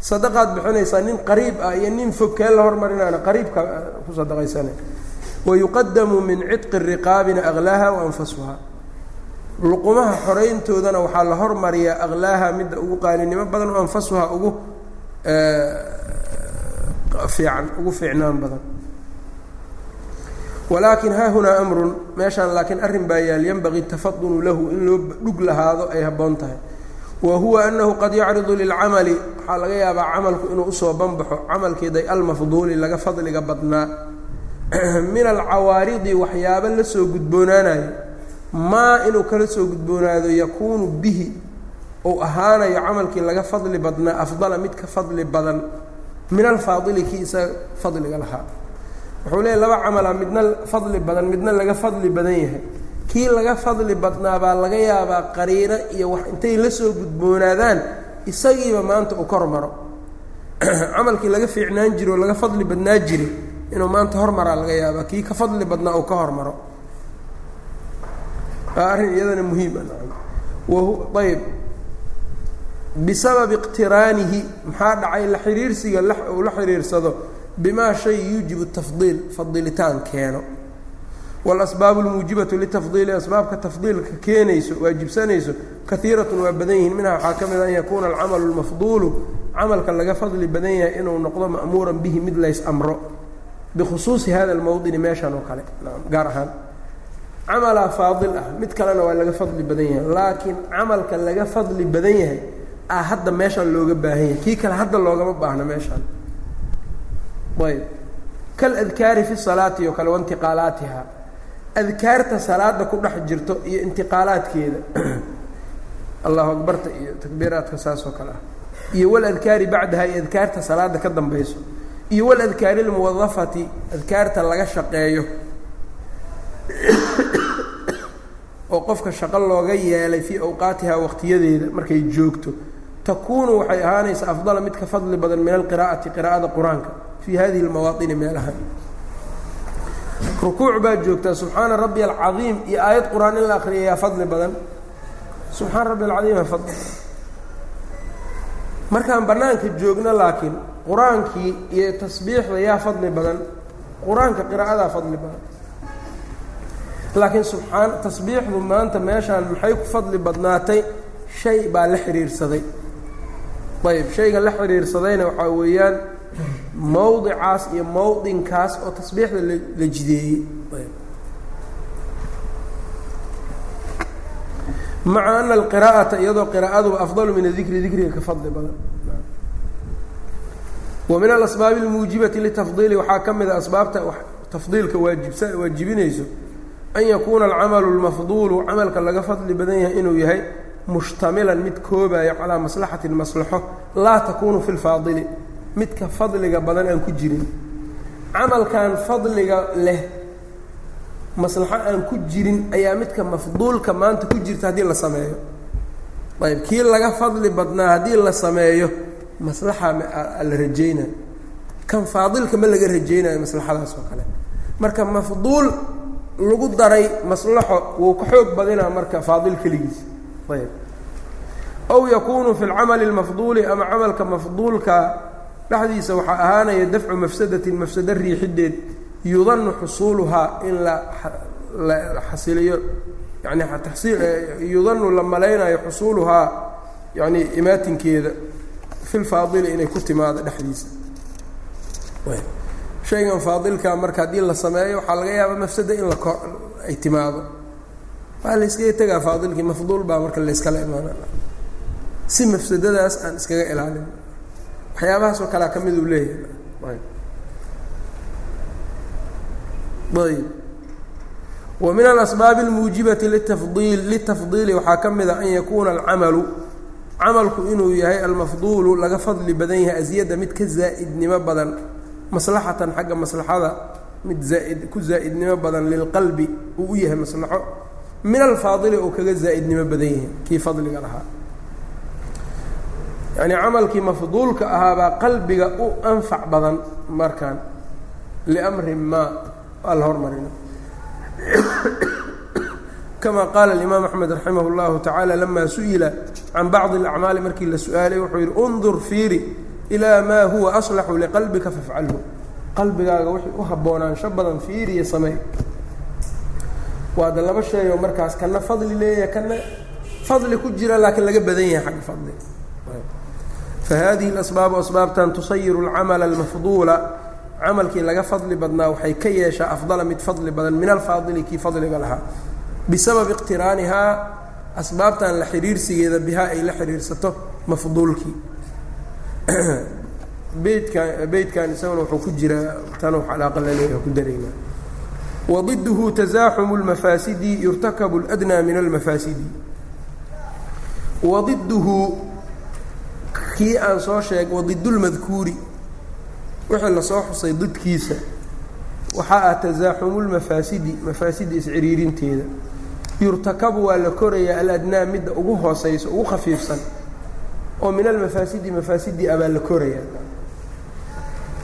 sadaqaad bixinaysaa nin qariib ah iyo nin fog kee la hormarinayana qariibka ku sadaqaysana wayuqadamu min cidqi riqaabina aklaaha wa anfasuha luqumaha xoreyntoodana waxaa la hormariyaa aklaaha midda ugu qaaninimo badan oo anfasuha ugu fiican ugu fiicnaan badan. Walaakin haa hunaa amrun meeshaan laakiin arrin baa yaal yanbagii tafadunu lahu in loo dhug lahaado ay habboon tahay. Wa huwa anahu qad yacridu lilcamali waxaa laga yaabaa camalku inuu u soo banbaxo camalkeeday almafduuli laga fadliga badnaa. Min alcawaaridi waxyaabo la soo gudboonaanayo. Maa inuu kala soo gudboonaado yakuunu bihi uu ahaanayo camalkii laga fadli badnaa afdala mid ka fadli badan min alfaadili kii isaga fadliga lahaa. Wuxuu leeyahy laba camala midna fadli badan midna laga fadli badan yahay. Kii laga fadli badnaa baa laga yaabaa qariino iyo wax intay la soo gudboonaadaan isagiiba maanta uu kor maro camalkii laga fiicnaan jiro oo laga fadli badnaa jiray inuu maanta hormaraa laga yaabaa. Kii ka fadli badnaa uu ka hormaro. Waa arrin iyadana muhiim ah. Ayb bisababi iqtiraanihi maxaa dhacay la xiriirsiga uu la xiriirsado bimaa shay yuujibu tafdiil fadilitaan keeno walasbaabu lmuujibatu litafdiili asbaabka tafdiilka keenayso waajibsanayso kaiiratun waa badan yihiin minha waxaa ka mid a an yakuuna alcamalu lmafduulu camalka laga fadli badan yahay inuu noqdo ma'muuran bihi mid lays amro bikhusuusi hada almowdini meeshan oo kale gaar ahaan camalaa faadil ah mid kalena waa laga fadli badan yahay laakiin camalka laga fadli badan yahay ah hadda meeshaan looga baahan yahay. Kii kale hadda loogama baahno meeshaan. Ayb. Kaladkaari fi salaati oo kale waintiqaalaatiha adkaarta salaada ku dhex jirto iyo intiqaalaadkeeda. Allahu akbarta iyo takbiiraadka saas oo kale ah. Iyo waladkaari bacdaha iyo adkaarta salaada ka dambayso. Iyo waladkaari almuwadafati adkaarta laga shaqeeyo. Oo qofka shaqo looga yeelay fii awqaatiha waqtiyadeeda markay joogto takuunu waxay ahaanaysaa afdala mid ka fadli badan min alqiraa'ati qiraa'ada qur'aanka fii hadihi lmawaatini meelaha. Rukuuc baad joogtaa subxaana rabbi alcadiim iyo aayad qur'aan in la akriya yaa fadli badan. Subxaana rabbi alcadiima fadli. Markaan bannaanka joogno laakiin qur'aankii iyo tasbiixda yaa fadli badan qur'aanka qiraa'adaa fadli badan. Laakiin subxaan tasbiixdu maanta meeshaan maxay ku fadli badnaatay? Shay baa la xidhiirsaday ayb shayga la xidhiirsadayna waxaa weeyaan mowdicaas iyo mowdinkaas oo tasbiixda la jideeyey. Maca ana alqiraa'ata iyadoo qiraa'aduba afdalu min adikri dikriga ka fadli badan. Wa min alasbaabi almuujibati litafdiili waxaa ka mid a asbaabta tafdiilka waajibsa waajibinayso an yakuuna alcamalu lmafduulu camalka laga fadli badan yahay inuu yahay mushtamilan mid koobayo calaa maslaxatin maslaxo laa takuunu fi lfaadili midka fadliga badan aan ku jirin camalkan fadliga leh maslaxo aan ku jirin ayaa midka mafduulka maanta ku jirta haddii la sameeyo. Ayb kii laga fadli badnaa haddii la sameeyo maslaxa la rajaynayo kan faadilka ma laga rajaynayo maslaxadaas oo kale. Marka mafduul lagu daray maslaxo wuu ka xoog badinaa marka faadil keligiis aw yakuunu fi lcamali اlmafduuli ama camalka mafduulka dhexdiisa waxaa ahaanaya dafcu mafsadatin mafsado riixideed yudanu xusuuluhaa in la la xasiliyo yani yudanu la malaynayo xusuuluhaa yani imaatinkeeda fi lfaadili inay ku timaado dhexdiisa. Shaygan faadilka marka haddii la sameeyo waxaa laga yaabaa mafsada in la ko ay timaado waa la yskaga tegaa faadilkii mafduul baa marka layskala imaana si mafsadadaas aan iskaga ilaalin. Waxyaabahaasoo kalea ka mid uu leeyahay. Ayb. Wa min alasbaabi almuujibati litafdiil litafdiili waxaa ka mid a an yakuuna alcamalu. Camalku inuu yahay almafduulu laga fadli badan yahay asyada mid ka zaa'idnimo badan maslaxatan xagga maslaxada mid zaaid ku zaa'idnimo badan lilqalbi uu u yahay maslaxo min alfaadili oo kaga zaa'idnimo badan yahay kii fadliga lahaa. Yacnii camalkii mafduulka ahaabaa qalbiga u anfac badan markaan liamrin maa waa la hormarina. Kama qaala alimaam axmed raximah اllahu tacaala lama su'ila can bacdi اlacmaali markii la su'aalay wuxuu yidhi undur fiiri ilaa maa huwa aslaxu liqalbika fafcalhu qalbigaaga wixii u haboonaansho badan fiiriya samey waada laba sheeyoo markaas kana fadli leeyahay kana fadli ku jira laakiin laga badan yahay xagga fadliga fahadihi اlasbaabu asbaabtan tusayiru اlcamala almafduula. Camalkii laga fadli badnaa waxay ka yeeshaa afdala mid fadli badan min alfaadili kii fadliga lahaa. Bisababi iqtiraanihaa asbaabtan la xiriirsigeeda bihaa ay la xiriirsato mafduulkii. Beydkan beydkan isaguna wuxuu ku jiraa tan calaaqa laleeya ku daraynaa wadiduhu tasaaxumu اlmafaasidi yurtakabu اladnaa min almafaasidi wadiduhu kii aan soo sheeg wadidulmadkuuri wixii la soo xusay didkiisa. Waxaa ah tasaaxumu lmafaasidi mafaasida isciriirinteeda yurtakabu waa la korayaa aladnaa midda ugu hooseysa ugu khafiifsan. Oo min almafaasidi mafaasidii abaa la korayaa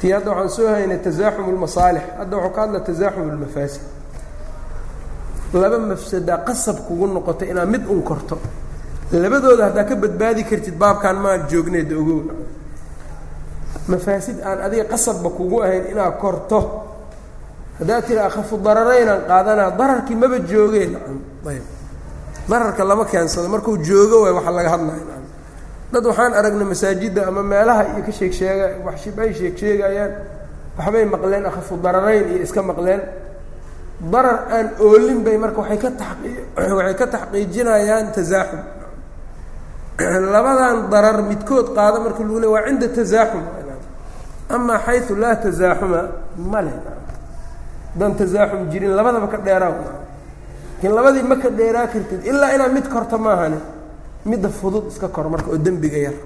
tii hadda waxaan soo haynay tasaaxumu lmasaalix hadda waxuu ka hadla tasaaxumu lmafaasid laba mafsada qasab kugu noqoto inaad mid un korto labadooda haddaa ka badbaadi kartid baabkan maad joogneed ogow mafaasid aan adiga qasabba kugu ahayn inaad korto haddaad tiri akhafu dararaynaan qaadanaa dararkii maba joogeen ayb dararka lama keensado markuu joogo waay waxa laga hadlaya dad waxaan aragnay masaajidda ama meelaha iyo ka sheeg sheega wax shibay sheeg sheegayaan waxbay maqleen akhafu dararayn iyo iska maqleen. Darar aan oolin bay marka waay ka taqi waxay ka taxqiijinayaan tasaaxum labadan darar midkood qaado marka lagu le waa cinda tasaaxum amaa xayu laa tasaaxuma male haddaan tasaaxum jirin labadaba ka dheeraa laakiin labadii ma ka dheeraa kartid ilaa inaad mid korto maahane midda fudud iska kor marka oo dembiga yar.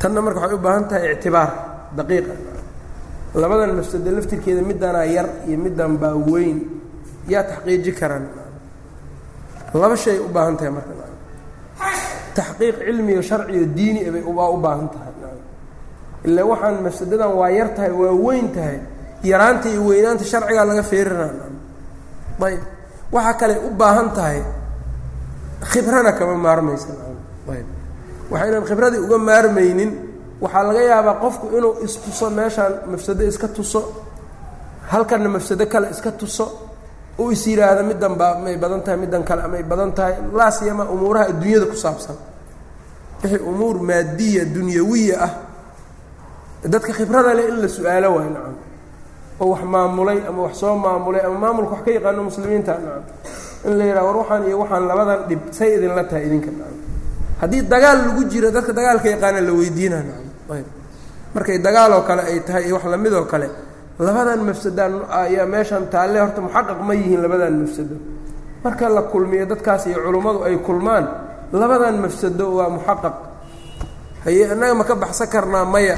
Tanna marka waxay u baahan tahay ictibaar daqiiqa labadan mafsado laftirkeeda middanaa yar iyo middan baa weyn yaa taxqiiji karaan. Laba shay u baahan tahay marka. Taxqiiq cilmiga sharciyo diini bay waa u baahan tahay. Ilaa waxaan mafsadadan waa yar tahay waa weyn tahay yaraanta iyo weynaanta sharcigaa laga feerinaa ayb waxaa kale u baahan tahay khibrana kama maarmaysa ayb. Waxaynan khibradii uga maarmaynin waxaa laga yaabaa qofku inuu istuso meeshaan mafsado iska tuso halkanna mafsado kale iska tuso uu is yidhaahdo middan baa may badan tahay middan kale amay badan tahay laasiyama umuuraha adduunyada ku saabsan. Wixii umuur maadiya dunyawiya ah dadka khibrada leh in la su'aalo waayo nacam. Oo wax maamulay ama wax soo maamulay ama maamulka wax ka yaqaano muslimiinta nacam in la yidhaha war waxaan iyo waxaan labadan dhib say idinla tahay idinka haddii dagaal lagu jiro dadka dagaalka yaqaana la weydiina nacam ayb. Markay dagaaloo kale ay tahay iyo wax la mid oo kale labadan mafsadaan ayaa meeshan taalle horta muxaqaq ma yihiin labadan mafsado. Marka la kulmiyo dadkaas iyo culummadu ay kulmaan labadan mafsado waa muxaqaq. Haye annaga ma ka baxsan karnaa maya?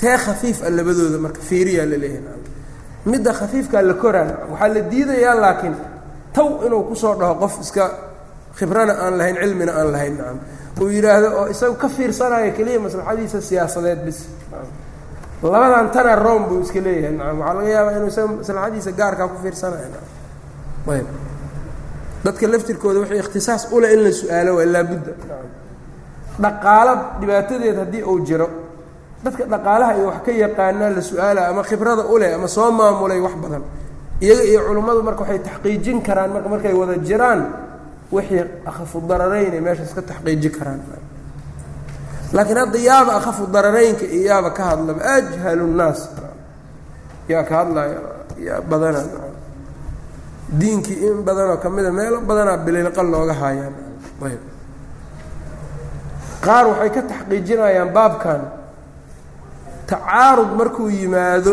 Tee khafiif a labadooda marka fiiriyaa la leeyahay. Midda khafiifkaa la koraan waxaa la diidayaa laakiin taw inuu ku soo dhaho qof iska khibrana aan lahayn cilmina aan lahayn nacam. Uu yidhaahdo oo isagu ka fiirsanayo keliya maslaxadiisa siyaasadeed bis. Labadan tana rom buu iska leeyahay nacam. Waxaa laga yaabaa inuu isaga maslaxadiisa gaarkaa ku fiirsanayo nacam. Ayb. Dadka laftirkooda wixii ikhtisaas ule in la su'aalo waa laabudda dhaqaalo dhibaatadeed haddii uu jiro dadka dhaqaalaha iyo wax ka yaqaanaa la su'aala ama khibrada uleh ama soo maamulay wax badan iyaga iyo culummadu marka waxay taxqiijin karaan marka markay wada jiraan wixii akhafu dararayn ay meeshaas ka taxqiiji karaan. Laakiin hadda yaaba akhafu dararaynka iyo yaaba ka hadlaba ajhalu nnaas. Yaa ka hadlaya yaa badana diinkii in badanoo kamida meelo badanaa bililqal looga haayaan. Ayb. Qaar waxay ka taxqiijinayaan baabkan. Tacaarud markuu yimaado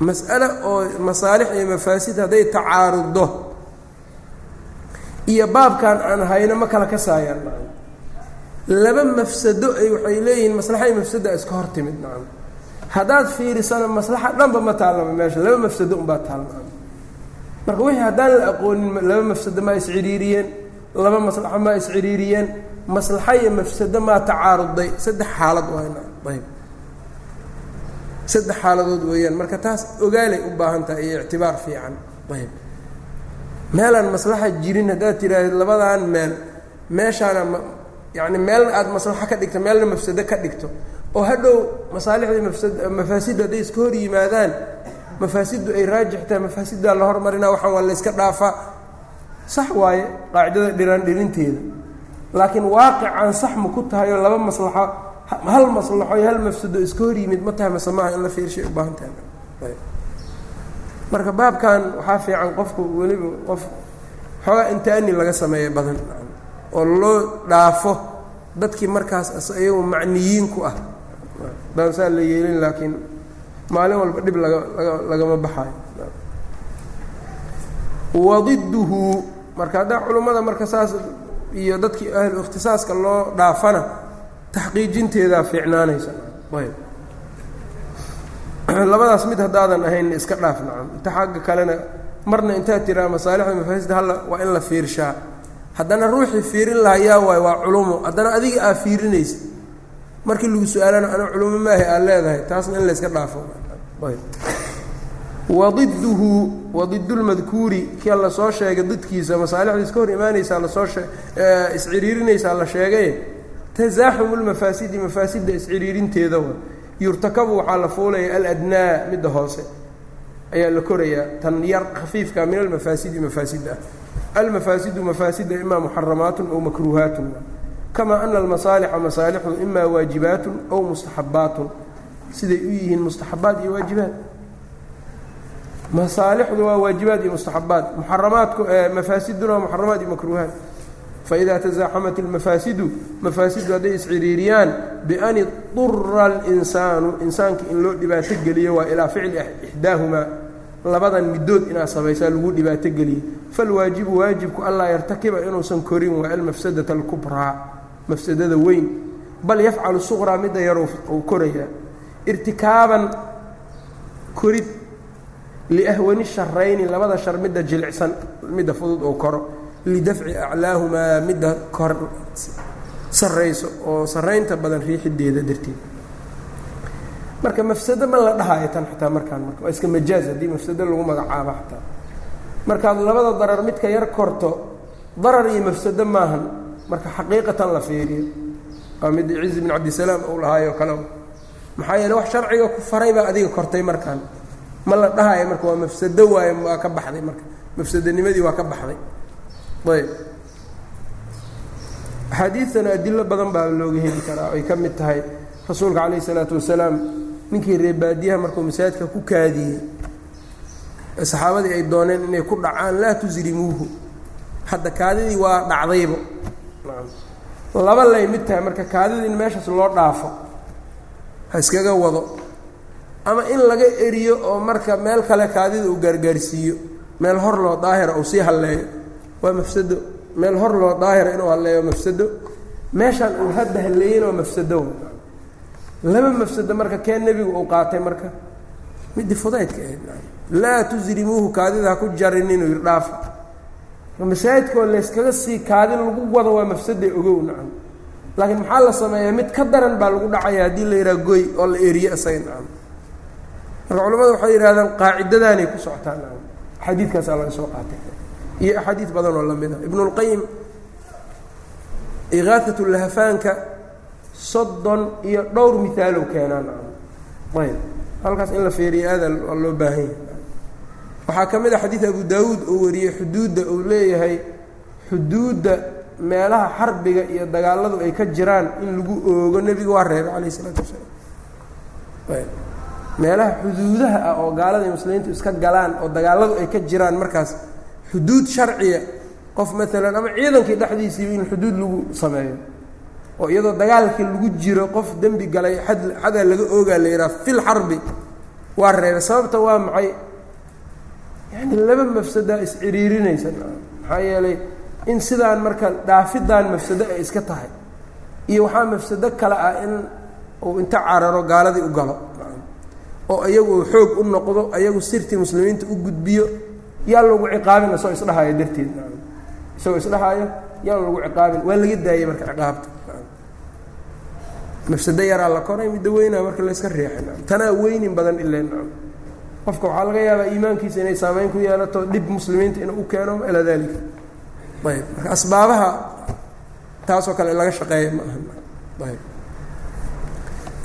mas'ale oo masaalix iyo mafaasid hadday tacaaruddo iyo baabkan aan hayno ma kala kasaayaan nacam laba mafsado ay waxay leeyihiin maslaxa iyo mafsada iska hor timid nacam haddaad fiirisana maslaxa dhanba ma taallama meesha laba mafsado unbaa taal nacam marka wixii haddaan la aqoonin laba mafsado maa iscidhiiriyeen laba maslaxo maa isciriiriyeen maslaxo iyo mafsado maa tacaaruday saddex xaalad ayb saddex xaaladood weeyaan. Marka taas ogaalay u baahan tahay iyo ictibaar fiican. Ayb meelaan maslaxa jirin haddaad tiraahdeed labadan meel meeshaana ma yacni meelna aada maslaxo ka dhigto meelna mafsado ka dhigto oo hadhow masaalixdii mafsad mafaasiddu hadday iska hor yimaadaan mafaasiddu ay raajix tahay mafaasiddaa la hormarina waxaan waa layska dhaafaa. Sax waaye qaacidada dhiraan dhirinteeda laakiin waaqicaan sax ma ku tahay oo laba maslaxo hal maslaxo hal mafsado iska hor yimid ma tahay mase maaha in la fiirshay u baahan tahay marka baabkan waxaa fiican qofku weliba qof xoogaa intaani laga sameeya badan oo loo dhaafo dadkii markaas iyagu macniyiin ku ah. Daan saa la yeelin laakiin maalin walba dhib laga laga lagama baxaayo wadiduhu marka haddaa culummada marka saas iyo dadkii ahlu ikhtisaaska loo dhaafana taxqiijinteedaa fiicnaanaysa. Labadaas mid haddaadan ahayn iska dhaaf nacam. Inta xagga kalena marna intaad tiraa masaalixda mafaasidda halla waa in la fiirshaa. Haddana ruuxii fiirin lahaa yaa waay waa culumo haddana adiga aa fiirinaysa markii lagu su'aalana ana culumo maaha aad leedahay. Taasna in layska dhaafo. Wadiduhu wadidulmadkuuri kia la soo sheegay didkiisa masaalixda iska hor imaanaysaa la soo shee isciriirinaysaa la sheegay tasaaxumu lmafaasidi mafaasidda isciriirinteeda wa yurtakabu waxaa la fuulaya aladnaa midda hoose ayaa la korayaa tan yar khafiifka min almafaasidi mafaasid ah almafaasidu mafaasida ima muxaramaatun aw makruuhaatun kamaa ana almasaalixa masaalixdu imaa waajibaatun aw mustaxabaatun siday u yihiin mustaxabaat iyo waajibaat masaalixdu waa waajibaat iyo mustaxabaat muxaramaatku mafaasiduna waa muxaramaat iyo makruuhaat faidaa tasaaxamat almafaasidu mafaasidu hadday isciriiriyaan bian idura alinsaanu insaanka in loo dhibaato geliyo waa ilaa ficli ixdaahumaa labadan midood inaad samaysaa lagu dhibaato dhibaatogeliye falwaajibu waajibku allaa yartakiba inuusan korin waa almafsadata alkubraa mafsadada weyn bal yafcalu suqraa midda yaruu uu korayaa irtikaaban korid liahwani sharayni labada shar midda jilicsan midda fudud oo koro lidafci aclaahumaa midda kor sarayso oo saraynta badan riixideeda darteed. Marka mafsado ma la dhahayo tan xataa markaan marka waa iska majaaz haddii mafsado lagu magacaabo xataa. Markaad labada darar midka yar korto darar iyo mafsado maahan marka xaqiiqatan la fiiriyo. Waa mid cizi bin cabdisalaam uu lahaayo kale. Maxaa yeele wax sharciga ku faray baa adiga kortay markaan. Ma la dhahayo marka waa mafsado waaye waa ka baxday marka. Mafsadonimadii waa ka baxday ayb. Axaadiidtana adilo badan baa looga heli karaa ay ka mid tahay rasuulka calayh isalaatu wasalaam ninkii reebaadiyaha markuu masaajidka ku kaadiyey. Saxaabadii ay dooneen inay ku dhacaan laa tusrimuuhu hadda kaadidii waa dhacdaybo. Laba lay mid tahay marka kaadidii in meeshaas loo dhaafo ha iskaga wado. Ama in laga eriyo oo marka meel kale kaadida uu gaargaarsiiyo meel hor loo daahira uu sii halleeyo waa mafsado. Meel hor loo daahira inuu halleeyo mafsado. Meeshaan uu hadda halleeyena waa mafsado. Laba mafsado marka kee nebigu uu qaatay marka. Midii fudaydka ahayd laa tusrimuuhu kaadida ha ku jarin inuu yidhi dhaafa. Masaajidkoo layskaga sii kaadi lagu wado waa mafsada ogow nacam laakiin maxaa la sameeyaa? Mid ka daran baa lagu dhacaya haddii la yidhaha goy oo la eriyo isaga nacam marka culamadu waxay yidhahdaan qaacidadaanay ku socotaa nacam xadiidkaasaa laga soo qaatay iyo axaadiid badan oo la mid a ibn اlqayim ikaaat lahafaanka soddon iyo dhowr miaalow keenaa nacam ayb. Halkaas in la feeriyo aada waa loo baahan yahay. Waxaa ka mid a xadiid abu daawuud oo wariyey xuduudda uu leeyahay xuduudda meelaha xarbiga iyo dagaaladu ay ka jiraan in lagu oogo nebiga waa reebay calayh isalaatu wasalaam. Ayb. Meelaha xuduudaha ah oo gaalada muslimiintu iska galaan oo dagaaladu ay ka jiraan markaas xuduud sharciya. Qof maalan ama ciidankii dhexdiisiiba in xuduud lagu sameeyo. Oo iyadoo dagaalkii lagu jiro qof dembi galay ad xadaa laga oogaa la yidhaha fil xarbi waa reebay sababta waa maxay? Yani laba mafsadaa isciriirinaysa maxaa yeelay in sidaan marka dhaafidaan mafsado ay iska tahay iyo waxaa mafsado kale ah in uu inta cararo gaaladii u galo. Oo iyagu xoog u noqdo ayagu sirtii muslimiinta u gudbiyo yaa lagu ciqaabina isagoo isdhahaayo darteed. Isagoo isdhahaayo yaan lagu ciqaabin. Waa laga daayey marka ciqaabta. Mafsado yaraa la koray midda weynaa marka layska riixay tanaa weynin badan ilen qofka waxaa laga yaabaa iimaankiisa inay saameyn ku yeelato dhib muslimiinta inuu u keeno ilaa dalika ayb. Marka asbaabaha taasoo kale laga shaqeeya ma aha. Ayb.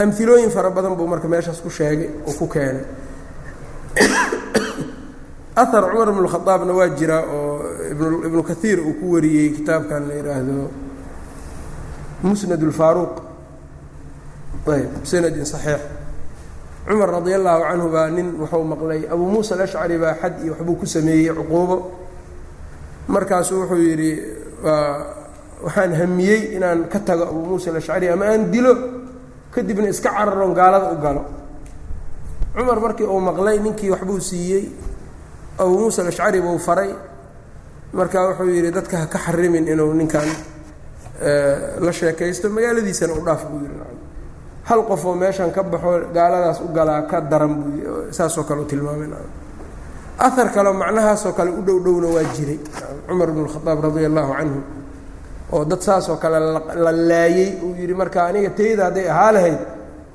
Amilooyin fara badan buu marka meeshaas ku sheegay oo ku keenay ahar cumar ibnu khadaabna waa jiraa oo ibnu kaiir uu ku wariyey kitaabkan la yidhaahdo musnad اlfaaruq ayb sanadin صaxiix cumar radi allahu canhu baa nin wuxuu maqlay abu muusa alashcari baa xad iyo waxbuu ku sameeyey cuquubo. Markaasuu wuxuu yidhi waxaan hamiyey inaan ka tago abu muusa alashcari ama aan dilo kadibna iska cararoon gaalada u galo. Cumar markii uu maqlay ninkii waxbuu siiyey abu muusa alashcari buu faray. Marka wuxuu yidhi dadka ha ka xarimin inuu ninkan la sheekaysto. Magaaladiisana u dhaaf buu yidhi hal qofoo meeshan ka baxo gaaladaas u galaa ka daran buu saasoo kale u tilmaamay ahar kaleo macnahaasoo kale u dhow dhowna waa jiray cumar bn khadaab radia allahu canhu oo dad saasoo kale la laayey uu yidhi marka aniga tayda hadday ahaa lahayd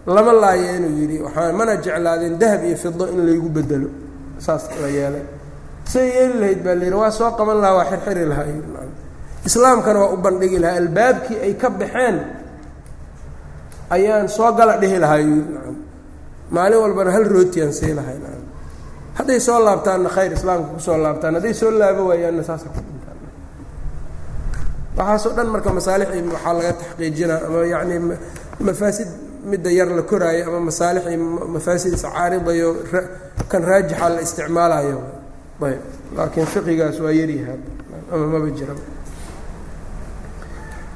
lama laayo inuu yidhi. Waxaa mana jeclaadeen dahab iyo fido in laygu bedelo saas la yeelay. Say yeeli lahayd baa layidhi waa soo qaban lahaa waa xirxiri lahaa. Islaamkana waa u bandhigi lahaa albaabkii ay ka baxeen ayaan soo gala dhihi lahaa maalin walbana hal rootiyaan sii lahay hadday soo laabtaanna khayr islaamka ku soo laabtaan. Hadday soo laabo waayaanna saasa waxaasoo dhan marka masaalixii waxaa laga taxqiijinaa ama yacni mafaasid midda yar la koraayo ama masaalixii mafaasid iscaaridayo kan raajixa la isticmaalayo ayb. Laakiin fiqigaas waa yaryahaa ama maba jira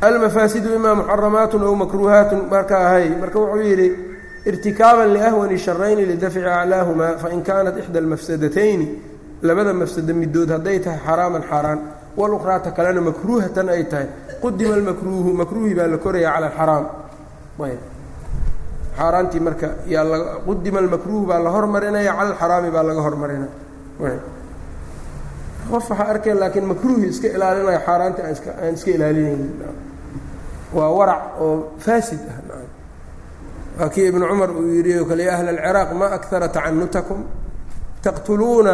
almafaasidu imaa muxaramaat aw makruuhaat marka ahay marka wuxuu yidhi irtikaaban liahwani sharayni lidafci aclaahumaa fain kaanat ixda almafsadatayni labada mafsado midood hadday tahay xaraaman xaaraan walukhraata kalena makruuhatan ay tahay. Qudima almakruuhu makruuhi baa la koraya cala alxaraam. Ayb xaaraantii marka yaa la qudima almakruuhu baa la hormarinaya cala alxaraami baa laga hormarinaya qof waxaa arkay laakiin makruuhi iska ilaalinaya xaaraantii aan iska aan iska ilaalinaynin waa warac oo faasid ah waa kii ibnu cumar uu yidhi o kale ya ahla alciraaq ma akara tacanutakum taqtuluuna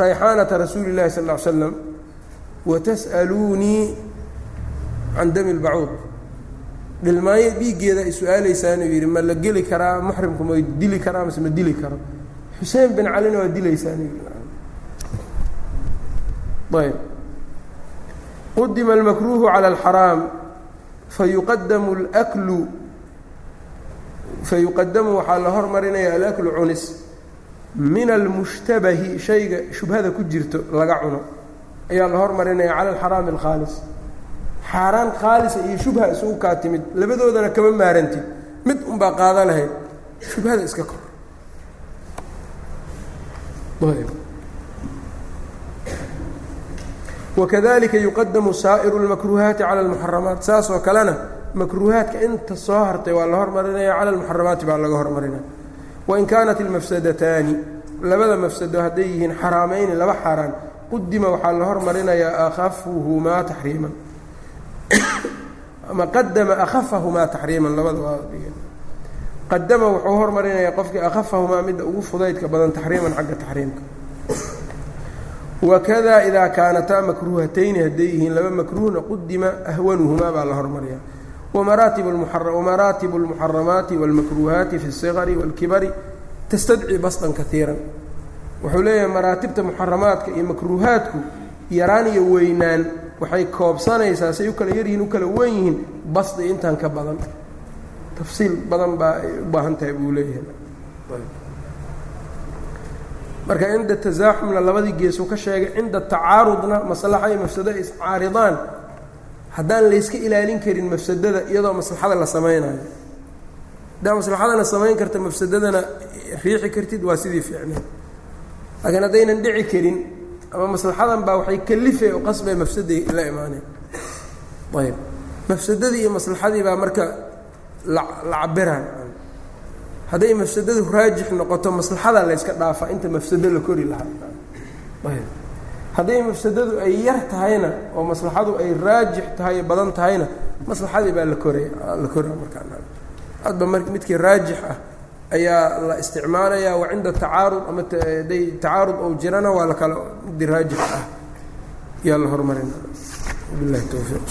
rayxaanata rasuuli اllahi sal ll ly slam watas'aluunii can dami lbacuud dhilmaayo dhiiggeeda ay su'aaleysaanuu yidhi ma la geli karaa muxrimku ma dili karaa mase ma dili karo? Xuseen bin calina waa dilaysaanuu yidhi. Ayb. Qudima almakruuhu cala alxaraam fayuqadamu اlaklu fayuqadamu waxaa la hormarinaya alaklu cunis min almushtabahi shayga shubhada ku jirto laga cuno. Ayaa la hormarinaya cala alxaraami alkhaalis xaaraan khaalisa iyo shubha isugu kaa timid labadoodana kama maarantid mid unbaa qaada lahayd shubhada iska kor. Wakadalika yuqadamu saa'iru اlmakruuhaati cala almuxaramaat saas kalena makruuhaadka inta soo hartay waa la hormarinaya cala almuxaramaati baa laga hormarinaya wain kaanat ilmafsadataani labada mafsado hadday yihiin xaraamayni laba xaaraan qudima waxaa la hormarinayaa akafuhumaa taxriiman ama qadama akhafahumaa taxriiman labada waa qadama wuxuu hormarinayaa qofkii akhafahumaa midda ugu fudaydka badan taxriiman xagga taxriimka wakada idaa kaanataa makruuhatayni hadday yihiin laba makruuhna qudima ahwanuhumaa baa la hormaryaa wamaraatibu اlmuxaramaati wاlmakruuhaati fi الصigari wاlkibari tastadci basطan kaiira wuxuu leeyahay maraatibta muxaramaadka iyo makruuhaadku yaraan iyo weynaan waxay koobsanaysaa say u kala yaryihiin u kala wen yihiin basdi intan ka badan. Tafsiil badan baa ay u baahan tahay buu leeyahay. Marka cinda tasaaxumna labadii geesuu ka sheegay cinda tacaarudna maslaxa iyo mafsado ay iscaaridaan haddaan layska ilaalin karin mafsadada iyadoo maslaxada la samaynayo. Haddaa maslaxadana samayn karta mafsadadana riixi kartid waa sidii fiicneed. Laakiin haddaynan dhici karin ama maslaxadan baa waxay kalifay oo qasbay mafsaday la imaaneen ayb mafsadadii iyo maslaxadii baa marka la la cabiraan hadday mafsadadu raajix noqoto maslaxada layska dhaafaa inta mafsado la kori lahaa. Ayb hadday mafsadadu ay yar tahayna oo maslaxadu ay raajix tahay badan tahayna maslaxadii baa la koraya la koraa markaa. Hadba mar midkii raajix ah ayaa la isticmaalaya wa cinda tacaarud ama haday tacaarud ou jirana waa la kala midii raajix ah. Yaa la horumarina. Bilahi towfiiq